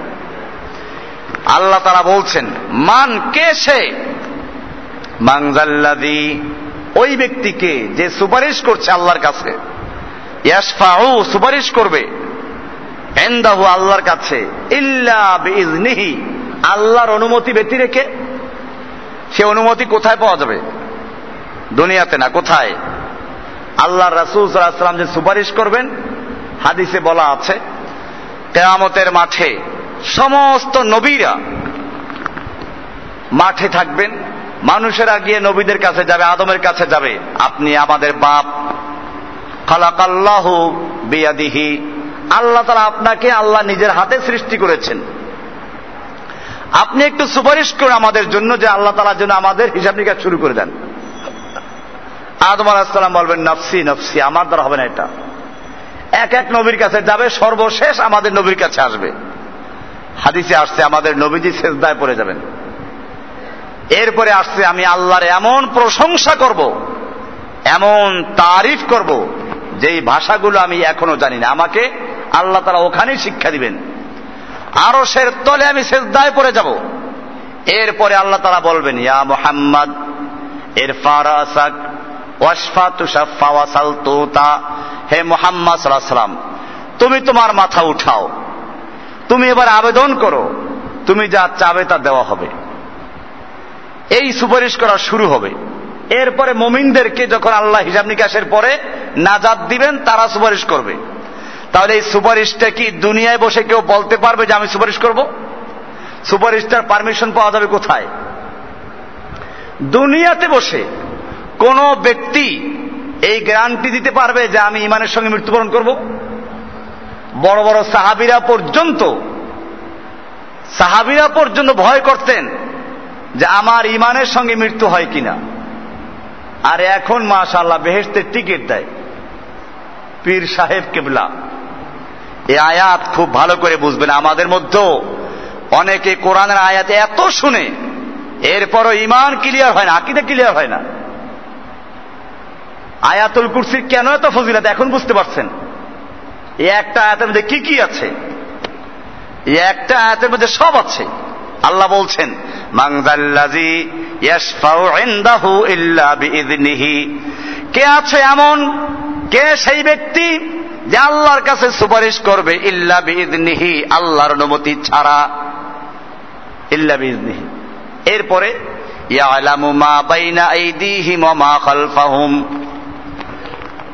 আল্লাহ তারা বলছেন, মান কে সে? মাংজাল্লাদি ওই ব্যক্তিকে যে সুপারিশ করছে আল্লাহর কাছে। সুপারিশ করবে। এন্দাহু আল্লাহর কাছে, ইল্লা আল্লাহর অনুমতি ব্যতি রেখে সে অনুমতি কোথায় পাওয়া যাবে? দুনিয়াতে না, কোথায়? আল্লাহ রাসুল যে সুপারিশ করবেন, হাদিসে বলা আছে, কেয়ামতের মাঠে সমস্ত নবীরা মাঠে থাকবেন, মানুষেরা গিয়ে নবীদের কাছে যাবে, আদমের কাছে যাবে, আপনি আমাদের বাপ। খালাকাল্লাহ বিয়াদিহি। আল্লাহ তারা আপনাকে আল্লাহ নিজের হাতে সৃষ্টি করেছেন। আপনি একটু সুপারিশ করুন আমাদের জন্য যে আল্লাহ তালার জন্য আমাদের হিসাব নিকাশ শুরু করে দেন। আদম আলাহিসাল্লাম বলবেন, নফসি নফসি, আমার দ্বারা হবে না এটা। এক এক নবীর কাছে যাবে, সর্বশেষ আমাদের নবীর কাছে আসবে। হাদিসে আসছে, আমাদের নবীজি শেষদায় পড়ে যাবেন। এরপরে আসছে, আমি আল্লাহর এমন প্রশংসা করব, এমন তারিফ করব, যেই ভাষাগুলো আমি এখনও জানি না। আমাকে আল্লাহ তারা ওখানেই শিক্ষা দিবেন। আরও সের তলে আমি শেষদায় পড়ে যাব। এরপরে আল্লাহ তারা বলবেন, ইয়া মোহাম্মদ এর ফারাসাক ওয়াসফা তুষাফা ওয়াসাল তুতা। হে মোহাম্মদ সাল্লাম তুমি তোমার মাথা উঠাও। তুমি এবার আবেদন করো, তুমি যা চাবে তা দেওয়া হবে। এই সুপারিশ করা শুরু হবে। এরপরে মমিনদেরকে যখন আল্লাহ হিসাব নিকাশের পরে নাজাদ দিবেন, তারা সুপারিশ করবে। তাহলে এই সুপারিশটা কি দুনিয়ায় বসে কেউ বলতে পারবে যে আমি সুপারিশ করব? সুপারিশটার পারমিশন পাওয়া যাবে কোথায়? দুনিয়াতে বসে কোন ব্যক্তি এই গ্যারান্টি দিতে পারবে যে আমি ইমানের সঙ্গে মৃত্যুবরণ করব? বড় বড় সাহাবিরা পর্যন্ত সাহাবিরা পর্যন্ত ভয় করতেন যে আমার ইমানের সঙ্গে মৃত্যু হয় কিনা। আর এখন মাশাল্লাহ বেহেস্তের টিকিট দেয়। পীর সাহেব কেবলা। এই আয়াত খুব ভালো করে বুঝবেন আমাদের মধ্যেও। অনেকে কোরআনের আয়াতে এত শুনে, এরপরও ইমান ক্লিয়ার হয় না, আকিদে ক্লিয়ার হয় না। আয়াতুল কুরসির কেন এত ফজিলত, এখন বুঝতে পারছেন? এই একটা আয়াতের মধ্যে কি কি আছে? এই একটা আয়াতের মধ্যে সব আছে। আল্লাহ বলছেন কে আছে এমন? কে সেই ব্যক্তি? যে আল্লাহর কাছে সুপারিশ করবে, ইল্লা বিইذনিহি আল্লাহর অনুমতি ছাড়া। ইল্লা বিইذনিহি এরপরে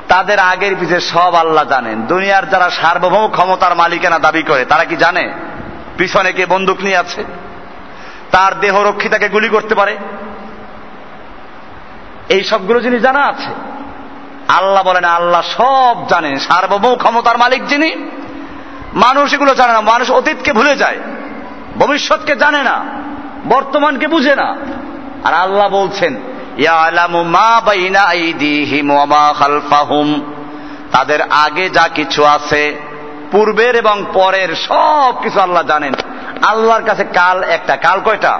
তাদের আগের পিছে সব আল্লাহ জানেন। দুনিয়ার যারা সার্বভৌম ক্ষমতার মালিকানা দাবি করে, তারা কি জানে? পিছনে কে বন্দুক নিয়ে আছে? তার দেহ রক্ষী তাকে গুলি করতে পারে? এই সবগুলো জিনিস জানা আছে আল্লাহ বলেন, আল্লাহ সব জানেন সার্বভৌম ক্ষমতার মালিক যিনি। মানুষ এগুলো জানে না, মানুষ অতীতকে ভুলে যায়, ভবিষ্যৎকে জানে না, বর্তমানকে বুঝে না। আর আল্লাহ বলছেন তাদের আগে যা কিছু আছে, পূর্বের এবং পরের সব কিছু আল্লাহ জানেন। আল্লাহর কাছে কাল একটা, কাল কয়টা?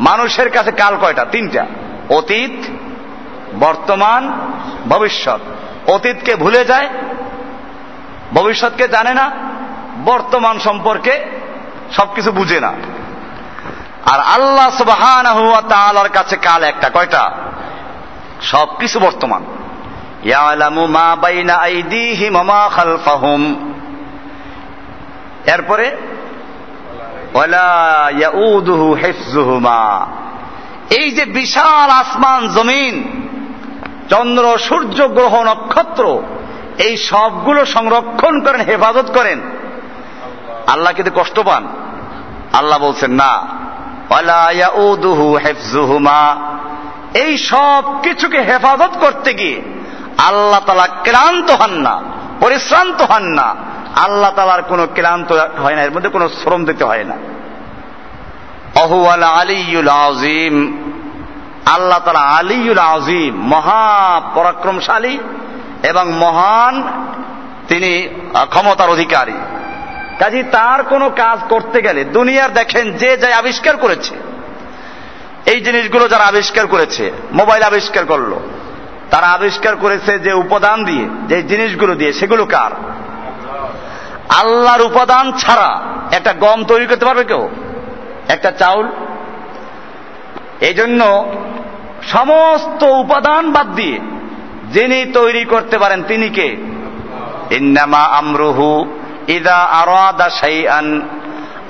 মানুষের কাছে কাল কয়টা? তিনটা। অতীত বর্তমান ভবিষ্যৎ। অতীতকে ভুলে যায়, ভবিষ্যৎকে জানে না, বর্তমান সম্পর্কে সবকিছু বুঝে না। আর আল্লাহ সুবাহান তালার কাছে কাল একটা, কয়টা? সবকিছু বর্তমান। এরপরে এই যে বিশাল আসমান, জমিন চন্দ্র, সূর্য, গ্রহ, নক্ষত্র, এই সবগুলো সংরক্ষণ করেন, হেফাজত করেন। আল্লাহ কিন্তু কষ্ট পান। আল্লাহ বলছেন, না। এই সব কিছুকে হেফাজত করতে গিয়ে আল্লাহ তালা ক্লান্ত হন না, পরিশ্রান্ত হন না। আল্লাহ তালার কোনো ক্লান্ত হয় না, এর মধ্যে কোনো শ্রম দিতে হয় না। অহুয়াল আলিউল আজিম আল্লাহ তালা আলিউল আজিম মহা পরাক্রমশালী এবং মহান তিনি ক্ষমতার অধিকারী। কাজী তার কোনো কাজ করতে গেলে দুনিয়ার দেখেন যে যাই আবিষ্কার করেছে, এই জিনিসগুলো যারা আবিষ্কার করেছে, মোবাইল আবিষ্কার করল, তারা আবিষ্কার করেছে যে উপাদান দিয়ে, যে জিনিসগুলো দিয়ে, সেগুলো কার? আল্লাহর উপাদান ছাড়া একটা গম তৈরি করতে পারবে কেউ? একটা চাউল? এই জন্য সমস্ত উপাদান বাদ দিয়ে যিনি তৈরি করতে পারেন তিনি কে? ইন্নামা আমরুহু ইদা আরাদা শাইআন।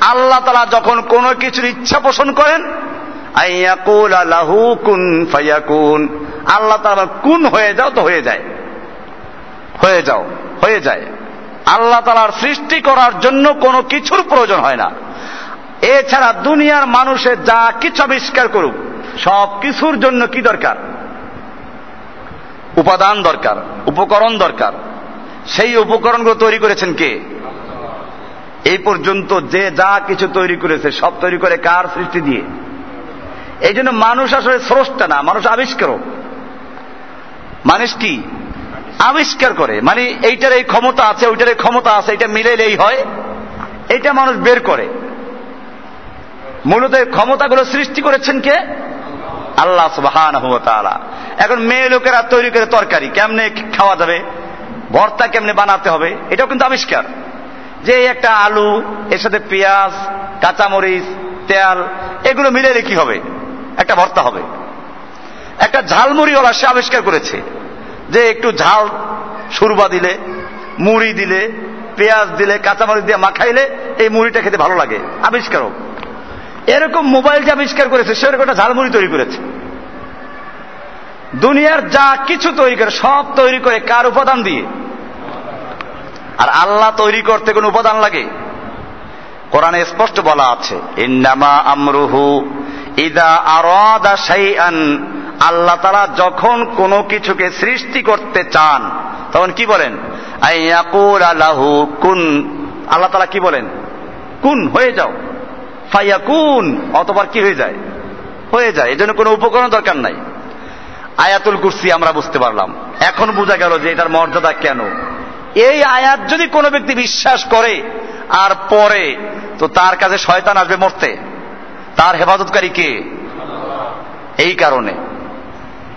আল্লাহ তালা যখন কোনো কিছুর ইচ্ছা পোষণ করেন, আইয়াকুল লাহু কুন ফায়াকুন। আল্লাহ তালা কুন হয়ে যাও তো হয়ে যায়। হয়ে যাও, হয়ে যায়। আল্লাহ তালার সৃষ্টি করার জন্য কোনো কিছুর প্রয়োজন হয় না। এছাড়া দুনিয়ার মানুষের যা কিছু আবিষ্কার করুক সব কিছুর জন্য কি দরকার? উপাদান দরকার, উপকরণ দরকার। সেই উপকরণগুলো তৈরি করেছেন কে? এই পর্যন্ত যে যা কিছু তৈরি করেছে, সব তৈরি করে কার সৃষ্টি দিয়ে? এই জন্য মানুষ আসলে স্রষ্টা না, মানুষ আবিষ্কারক। মানুষ কি? আবিষ্কার করে। মানে এইটার এই ক্ষমতা আছে, ওইটার এই ক্ষমতা আছে, এটা মিলেলেই হয়। এটা মানুষ বের করে। মূলত ক্ষমতাগুলো সৃষ্টি করেছেন কে? আল্লাহ সুবাহান এখন মেয়ে লোকেরা তৈরি করে তরকারি, কেমনে খাওয়া যাবে? ভর্তা কেমনে বানাতে হবে? এটাও কিন্তু আবিষ্কার। যে একটা আলু, এর সাথে পেঁয়াজ, কাঁচামরিচ, তেল, এগুলো মিলে কি হবে? একটা ভর্তা হবে। একটা ঝালমুড়ি ঝালমুড়িওয়ালা সে আবিষ্কার করেছে যে একটু ঝাল সুরবা দিলে, মুড়ি দিলে, পেঁয়াজ দিলে, কাঁচামরিচ দিয়ে মাখাইলে এই মুড়িটা খেতে ভালো লাগে। আবিষ্কারক। এরকম মোবাইল যে আবিষ্কার করেছে সেরকম একটা ঝালমুড়ি তৈরি করেছে। দুনিয়ার যা কিছু তৈরি করে, সব তৈরি করে কার উপাদান দিয়ে? আর আল্লাহ তৈরি করতে কোন উপাদান লাগে? কোরআনে স্পষ্ট বলা আছে, ইন্নামা আমরুহু ইদা আরাদা শাইআন। আল্লাহ তারা যখন কোনো কিছুকে সৃষ্টি করতে চান, তখন কি বলেন? আইয়াকুল আলাহু কুন। আল্লাহ তালা কি বলেন? কুন, হয়ে যাও। ফাইয়াকুন অতবার কি হয়ে যায়? হয়ে যায়, এজন্য কোনো উপকরণ দরকার নাই। আয়াতুল কুরসি আমরা বুঝতে পারলাম। এখন বোঝা গেল যে এটার মর্যাদা কেন? এই আয়াত যদি কোনো ব্যক্তি বিশ্বাস করে আর পরে তো তার কাছে শয়তান আসবে মরতে। তার হেফাজতকারী কে? এই কারণে।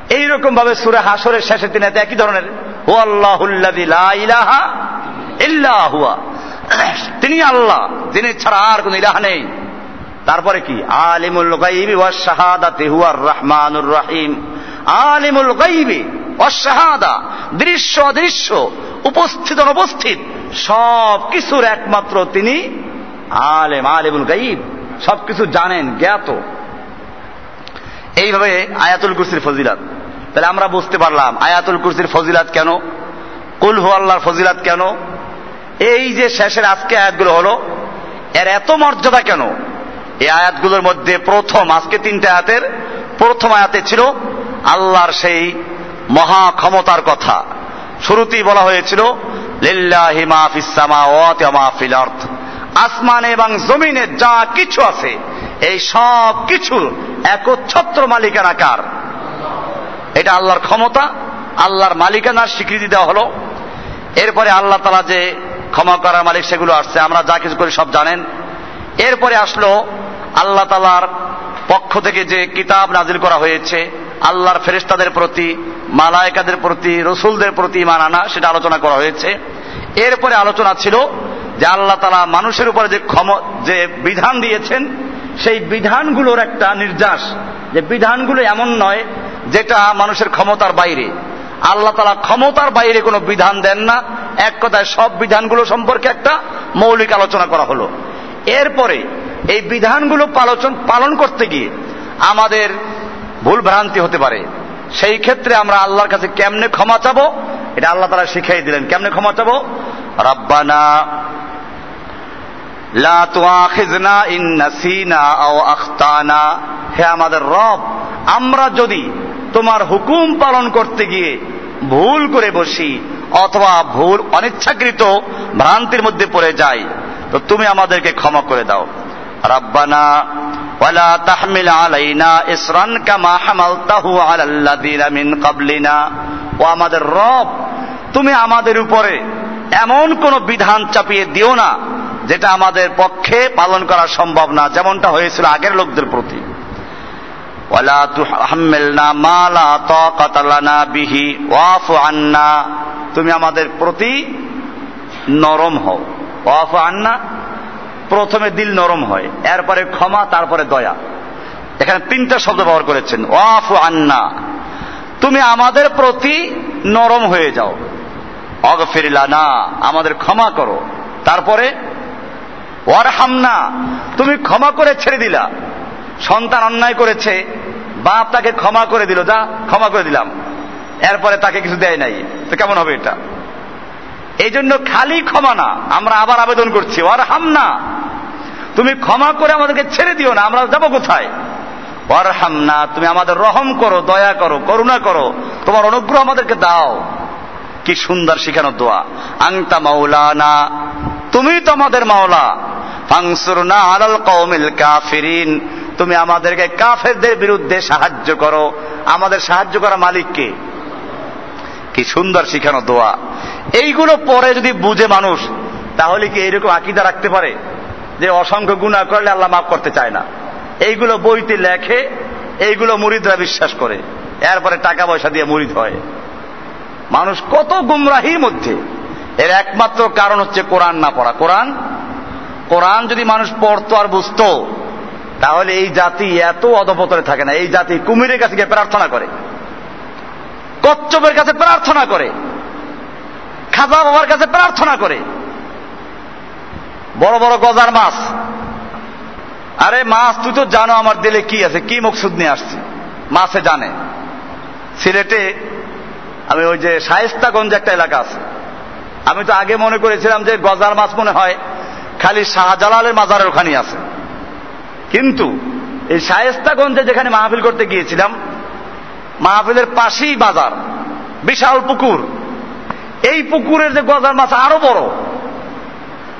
এইরকম ভাবে সুরে হাসরের শেষের দিনে একই ধরনের হু আল্লাহ ইল্লাহুয়া তিনি আল্লাহ, যিনি ছাড়া আর কোন ইলাহা নেই। তারপরে কি? আলিমুল গাইবি ওয়া শাহাদাতি হুয়ার রহমানুর রহিম। আলিমুল গাইবি ওয়া শাহাদা দৃশ্য অদৃশ্য, উপস্থিত অনুপস্থিত সব কিছুর একমাত্র তিনি আলেম, আলিমুল গাইব। সবকিছু জানেন, জ্ঞাত। এইভাবে আয়াতুল কুরসির ফজিলাত। তাহলে আমরা বুঝতে পারলাম, আয়াতুল কুরসির ফজিলাত কেন? কুল হু আল্লাহর ফজিলাত কেন? এই যে শেষের আজকে আয়াতগুলো হলো, এর এত মর্যাদা কেন? এই আয়াতগুলোর মধ্যে প্রথম, আজকে তিনটে আয়াতের প্রথম আয়াতে ছিল আল্লাহর সেই মহা ক্ষমতার কথা। শুরুতেই বলা হয়েছিল আসমানে এবং জমিনে যা কিছু আছে, এই সব কিছু একচ্ছত্র মালিকানা কার এটা আল্লাহর ক্ষমতা, আল্লাহর মালিকানার স্বীকৃতি দেওয়া হলো। এরপরে আল্লাহ তালা যে ক্ষমা করার মালিক সেগুলো আসছে, আমরা যা কিছু করি সব জানেন। এরপরে আসলো আল্লাহ তালার পক্ষ থেকে যে কিতাব নাজিল করা হয়েছে, আল্লাহর ফেরেস্তাদের প্রতি, মালায়কাদের প্রতি, রসুলদের প্রতি ইমান আনা, সেটা আলোচনা করা হয়েছে। এরপরে আলোচনা ছিল যে আল্লাহ তালা মানুষের উপরে যে ক্ষম, যে বিধান দিয়েছেন, সেই বিধানগুলোর একটা নির্যাস। যে বিধানগুলো এমন নয় যেটা মানুষের ক্ষমতার বাইরে। আল্লাহ তালা ক্ষমতার বাইরে কোনো বিধান দেন না। এক কথায় সব বিধানগুলো সম্পর্কে একটা মৌলিক আলোচনা করা হলো। এরপরে এই বিধানগুলো পালন পালন করতে গিয়ে আমাদের ভুল ভ্রান্তি হতে পারে। সেই ক্ষেত্রে আমরা আল্লাহর কাছে কেমনে ক্ষমা চাবো, এটা আল্লাহ তারা শিখাই দিলেন। কেমনে ক্ষমা চাবো? রাব্বানা লা ইন হে আমাদের রব, আমরা যদি তোমার হুকুম পালন করতে গিয়ে ভুল করে বসি অথবা ভুল অনিচ্ছাকৃত ভ্রান্তির মধ্যে পড়ে যাই, তো তুমি আমাদেরকে ক্ষমা করে দাও। রাব্বানা ওয়ালা তাহমিল আলাইনা ইসরান কামা হামালতাহু আলাল্লাযিনা মিন ক্বাবলিনা। ও আমাদের রব, তুমি আমাদের উপরে এমন কোন বিধান চাপিয়ে দিও না যেটা আমাদের পক্ষে পালন করা সম্ভব না, যেমনটা হয়েছিল আগের লোকদের প্রতি। ওয়ালা তুহাম্মিলনা মা লা তাকাতা লানা বিহি, ওয়াফু আন্না, তুমি আমাদের প্রতি নরম হও। ওয়াফু আন্না প্রথমে দিল নরম হয়, এরপরে ক্ষমা, তারপরে দয়া। এখানে তিনটা শব্দ ব্যবহার করেছেন। ওয়াফু আন্না। তুমি আমাদের প্রতি নরম হয়ে যাও। অগফিরিলানা আমাদের ক্ষমা করো। তারপরে তুমি ক্ষমা করে ছেড়ে দিলা। সন্তান অন্যায় করেছে, বাপ তাকে ক্ষমা করে দিল। যা, ক্ষমা করে দিলাম। এরপরে তাকে কিছু দেয় নাই। তো কেমন হবে এটা? এই জন্য খালি ক্ষমা না, আমরা আবার আবেদন করছি ওর হামনা তুমি ক্ষমা করে আমাদেরকে ছেড়ে দিও না, আমরা যাব কোথায়? ওর হামনা তুমি আমাদের রহম করো, দয়া করো, করুণা করো, তোমার অনুগ্রহ আমাদেরকে দাও। কি সুন্দর শিখানো দোয়া। আংতা মাওলানা, তুমি তো আমাদের মাওলা। ফাংসুরনা আলাল কৌমিল কাফিরিন, তুমি আমাদেরকে কাফেরদের বিরুদ্ধে সাহায্য করো। আমাদের সাহায্য করা মালিককে। কি সুন্দর শিখানো দোয়া। এইগুলো পরে যদি বুঝে মানুষ, তাহলে কি এইরকম আকিদা রাখতে পারে? যে অসংখ্য গুণা করলে আল্লাহ মাফ করতে চায় না। এইগুলো বইতে লেখে, এইগুলো মুরিদরা বিশ্বাস করে। এরপরে টাকা পয়সা দিয়ে মুরিদ হয়। মানুষ কত গুমরাহির মধ্যে। এর একমাত্র কারণ হচ্ছে কোরআন না পড়া। কোরআন কোরআন যদি মানুষ পড়তো আর বুঝতো, তাহলে এই জাতি এত অধপতরে থাকে না। এই জাতি কুমিরের কাছে গিয়ে প্রার্থনা করে। কচ্ছপের কাছে প্রার্থনা করে। খাজা বাবার কাছে প্রার্থনা করে। বড় বড় গজার মাছ। আরে মাছ, তুই তো জানো আমার দিলে কি আছে, কি মকসুদ নিয়ে আসছি? মাছে জানে। সিলেটে আমি ওই যে শায়েস্তাগঞ্জ একটা এলাকা আছে। আমি তো আগে মনে করেছিলাম যে গজার মাছ মনে হয় খালি শাহজালালের মাজারের ওখানে আছে। কিন্তু এই শায়েস্তাগঞ্জে যেখানে মাহফিল করতে গিয়েছিলাম, মাহফিলের পাশেই বাজার, বিশাল পুকুর। এই পুকুরের যে গজার মাছ আরও বড়।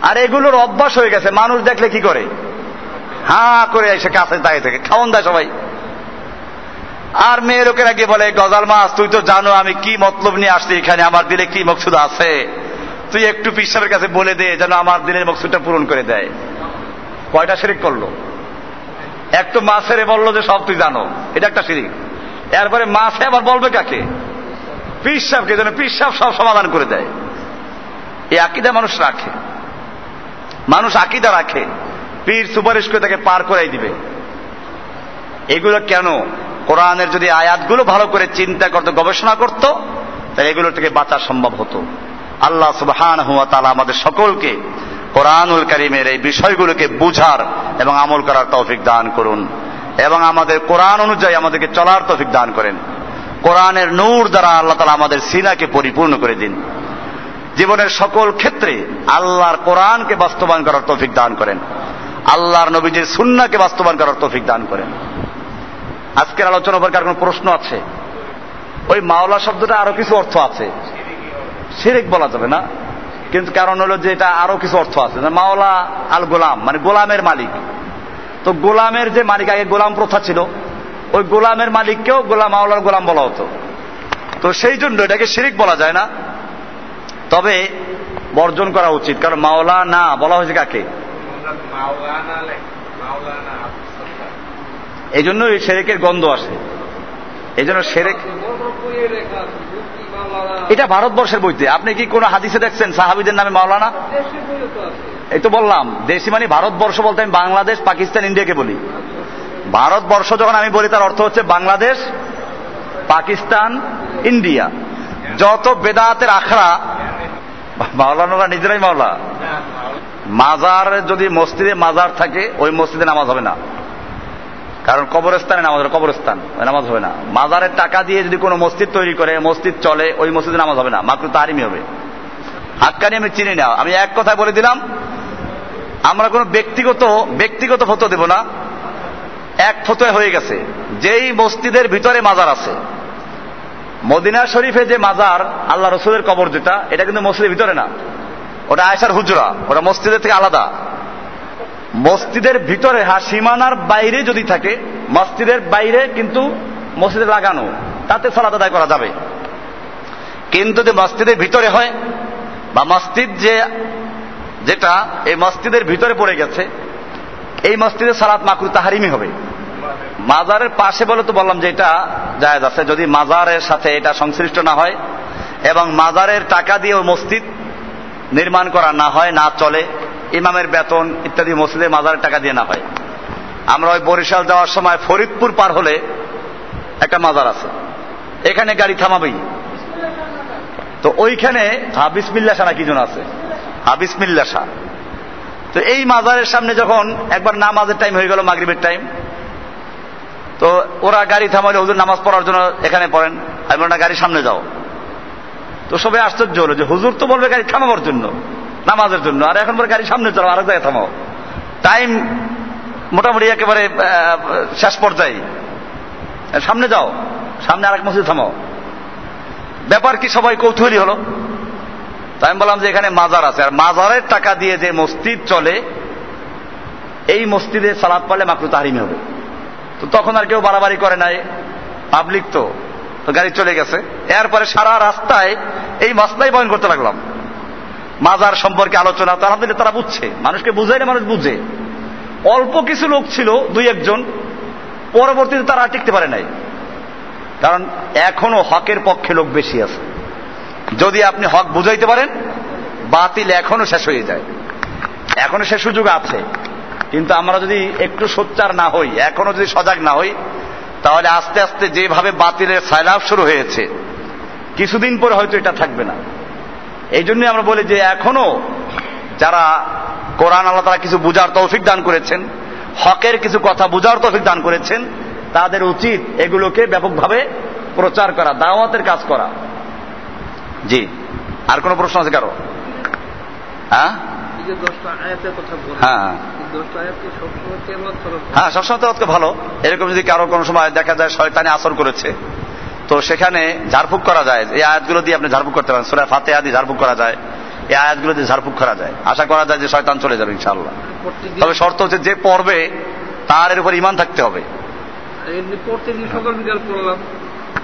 আর এগুলোর অভ্যাস হয়ে গেছে, মানুষ দেখলে কি করে? হা করে এসে কাছে দাঁড়িয়ে থেকে, খাওয়ান দেয় সবাই। আর মেয়ে লোকেরা গিয়ে বলে গজাল মাছ, তুই তো জানো আমি কি মতলব নিয়ে আসছি এখানে, আমার দিলে কি মকসুদ আছে? তুই একটু পিসাবের কাছে বলে দে, যেন আমার দিনের মকসুদটা পূরণ করে দেয়। কয়টা শিরিক করল? একটু মাছেরে বলল যে সব তুই জানো, এটা একটা শিরিক। এরপরে মাছে আবার বলবে কাকে? পিসাবকে যেন পিসাব সব সমাধান করে দেয়। এই আকিদা মানুষ রাখে। মানুষ আকিদা রাখে। পীর সুপারিশ করে তাকে পার করাই দিবে। এগুলো কেন? কোরআনের যদি আয়াতগুলো ভালো করে চিন্তা করতো, গবেষণা করত, তাহলে এগুলো থেকে বাঁচা সম্ভব হতো। আল্লাহ সুবহান হুয়া তালা আমাদের সকলকে কোরআনুল করিমের এই বিষয়গুলোকে বুঝার এবং আমল করার তৌফিক দান করুন। এবং আমাদের কোরআন অনুযায়ী আমাদেরকে চলার তৌফিক দান করেন। কোরআনের নূর দ্বারা আল্লাহ তালা আমাদের সিনাকে পরিপূর্ণ করে দিন। জীবনের সকল ক্ষেত্রে আল্লাহর কোরআনকে বাস্তবায়ন করার তৌফিক দান করেন। আল্লাহর নবীজির সুন্নাকে বাস্তবায়ন করার তৌফিক দান করেন। আজকের আলোচনা উপর কার কোনো প্রশ্ন আছে? ওই মাওলা শব্দটা আরও কিছু অর্থ আছে। শিরিক বলা যাবে না। কিন্তু কারণ হলো যে এটা আরও কিছু অর্থ আছে। মাওলা আল গোলাম মানে গোলামের মালিক। তো গোলামের যে মালিক, আগে গোলাম প্রথা ছিল। ওই গোলামের মালিককেও গোলাম মাওলার গোলাম বলা হতো। তো সেই জন্য এটাকে শিরিক বলা যায় না। তবে বর্জন করা উচিত, কারণ মাওলা না বলা হয়েছে কাকে? এই জন্য সেরেকের গন্ধ আসে। এই জন্য সেরেক এটা ভারতবর্ষের বইতে। আপনি কি কোন হাদিসে দেখছেন সাহাবিদের নামে মাওলানা? এই তো বললাম, দেশি মানে ভারতবর্ষ বলতে আমি বাংলাদেশ, পাকিস্তান, ইন্ডিয়াকে বলি। ভারতবর্ষ যখন আমি বলি, তার অর্থ হচ্ছে বাংলাদেশ, পাকিস্তান, ইন্ডিয়া। যত বেদাতের আখড়া মাওলানারা নিজেরাই মাওলা। মাজার যদি মসজিদে মাজার থাকে, ওই মসজিদে নামাজ হবে না। কারণ কবরস্থানে নামাজ হবে, কবরস্থান নামাজ হবে না। মাজারের টাকা দিয়ে যদি কোনো মসজিদ তৈরি করে, মসজিদ চলে, ওই মসজিদে নামাজ হবে না। মাত্র তারিমি হবে। হাক্কানি আমি চিনি না। আমি এক কথায় বলে দিলাম, আমরা কোনো ব্যক্তিগত ব্যক্তিগত ফটো দেব না। এক ফতোয় হয়ে গেছে। যেই মসজিদের ভিতরে মাজার আছে। মদিনা শরীফে যে মাজার আল্লাহ রসুলের কবর যেটা, এটা কিন্তু মসজিদের ভিতরে না। ওটা আয়সার হুজরা, ওটা মসজিদের থেকে আলাদা। মসজিদের ভিতরে হ্যাঁ সীমানার বাইরে যদি থাকে, মসজিদের বাইরে কিন্তু মসজিদে লাগানো, তাতে সালাদ আদায় করা যাবে। কিন্তু যে মসজিদের ভিতরে হয়, বা মসজিদ যে, যেটা, এই মসজিদের ভিতরে পড়ে গেছে, এই মসজিদে সালাদ মাকরু তাহারিমি হবে। মাজারের পাশে বলে তো বললাম যে এটা জায়জ আছে। যদি মাজারের সাথে এটা সংশ্লিষ্ট না হয় এবং মাজারের টাকা দিয়ে মসজিদ নির্মাণ করা না হয়, না চলে, ইমামের বেতন ইত্যাদি মসজিদে মাজারের টাকা দিয়ে না হয়। আমরা ওই বরিশাল যাওয়ার সময় ফরিদপুর পার হলে একটা মাজার আছে। এখানে গাড়ি থামাবেই। তো ওইখানে হাবিস মিল্লাসা না কি জন আছে? হাবিস মিল্লাসা তো এই মাজারের সামনে যখন একবার নামাজের টাইম হয়ে গেল, মাগরিবের টাইম তো ওরা গাড়ি থামালে হুজুর নামাজ পড়ার জন্য এখানে পড়েন। আমি বললাম, না, গাড়ি সামনে যাও। তো সবাই আশ্চর্য হলো যে হুজুর তো বলবে গাড়ি থামাবার জন্য, নামাজের জন্য। আর এখন গাড়ি সামনে চলো, আরেক জায়গায় থামাও। টাইম মোটামুটি একেবারে শেষ পর্যায়ে। সামনে যাও, সামনে আরেক মসজিদ থামাও। ব্যাপার কি সবাই কৌতূহলী হলো? তাই আমি বললাম যে এখানে মাজার আছে। আর মাজারের টাকা দিয়ে যে মসজিদ চলে, এই মসজিদে সালাদ পারলে মাকরু তাহারিমি হবে। তো তখন আর কেউ বাড়াবাড়ি করে নাই। পাবলিক তো গাড়ি চলে গেছে। এরপরে সারা রাস্তায় এই মাসলাই বয়ন করতে লাগলাম। মাজার সম্পর্কে আলোচনা তো আলহামদুলিল্লাহ তারা বুঝছে। মানুষকে বুঝাইলে মানুষ বুঝে। অল্প কিছু লোক ছিল, দুই একজন। পরবর্তীতে তারা টিকতে পারে নাই। কারণ এখনও হকের পক্ষে লোক বেশি আছে। যদি আপনি হক বুঝাইতে পারেন, বাতিল এখনও শেষ হয়ে যায়। এখনও সে সুযোগ আছে। কিন্তু আমরা যদি একটু সোচ্চার না হই, এখনও যদি সজাগ না হই, তাহলে আস্তে আস্তে যেভাবে বাতিলের সাইলাভ শুরু হয়েছে, কিছুদিন পরে হয়তো এটা থাকবে না। এই জন্যই আমরা বলি যে এখনও যারা কোরআন আল্লাহ তারা কিছু বুঝার তৌফিক দান করেছেন, হকের কিছু কথা বুঝার তৌফিক দান করেছেন, তাদের উচিত এগুলোকে ব্যাপকভাবে প্রচার করা, দাওয়াতের কাজ করা। জি, আর কোনো প্রশ্ন আছে কারও? হ্যাঁ? হ্যাঁ। হ্যাঁ সবসময় তো ভালো। এরকম যদি কারও কোনো সময় দেখা যায় শয়তানে আসর করেছে। তো সেখানে ঝাড়ফুক করা যায়। এই আয়াতগুলো দিয়ে আপনি ঝাড়ফুক করতে পারেন। সুরা ফাতে আদি ঝাড়ফুক করা যায়। এই আয়াতগুলো দিয়ে ঝাড়ফুক করা যায়। আশা করা যায় যে শয়তান চলে যাবে ইনশাল্লাহ তবে শর্ত হচ্ছে যে পড়বে তার এর উপর ইমান থাকতে হবে।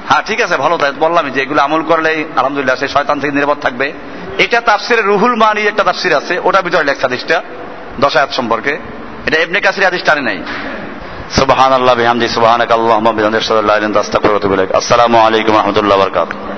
হ্যাঁ ঠিক আছে ভালো তাই। বললামই যে এগুলো আমল করলেই আলহামদুলিল্লাহ সেই শয়তান থেকে নিরাপদ থাকবে। এটা তাফসিরে রুহুল মানি একটা তাফসির আছে ওটা ভিতরে লেখা হাদিসটা দশায়াত সম্পর্কে। এটা এমনি কাসির হাদিস টানে নাই। সুবহান আল্লাহ বিহামদি সুবহানাক আল্লাহুম্মা বিহামদিকা আনতা আস্তাগফিরুকা ওয়া ইলাইক। আসসালামু আলাইকুম ওয়া রাহমাতুল্লাহি ওয়া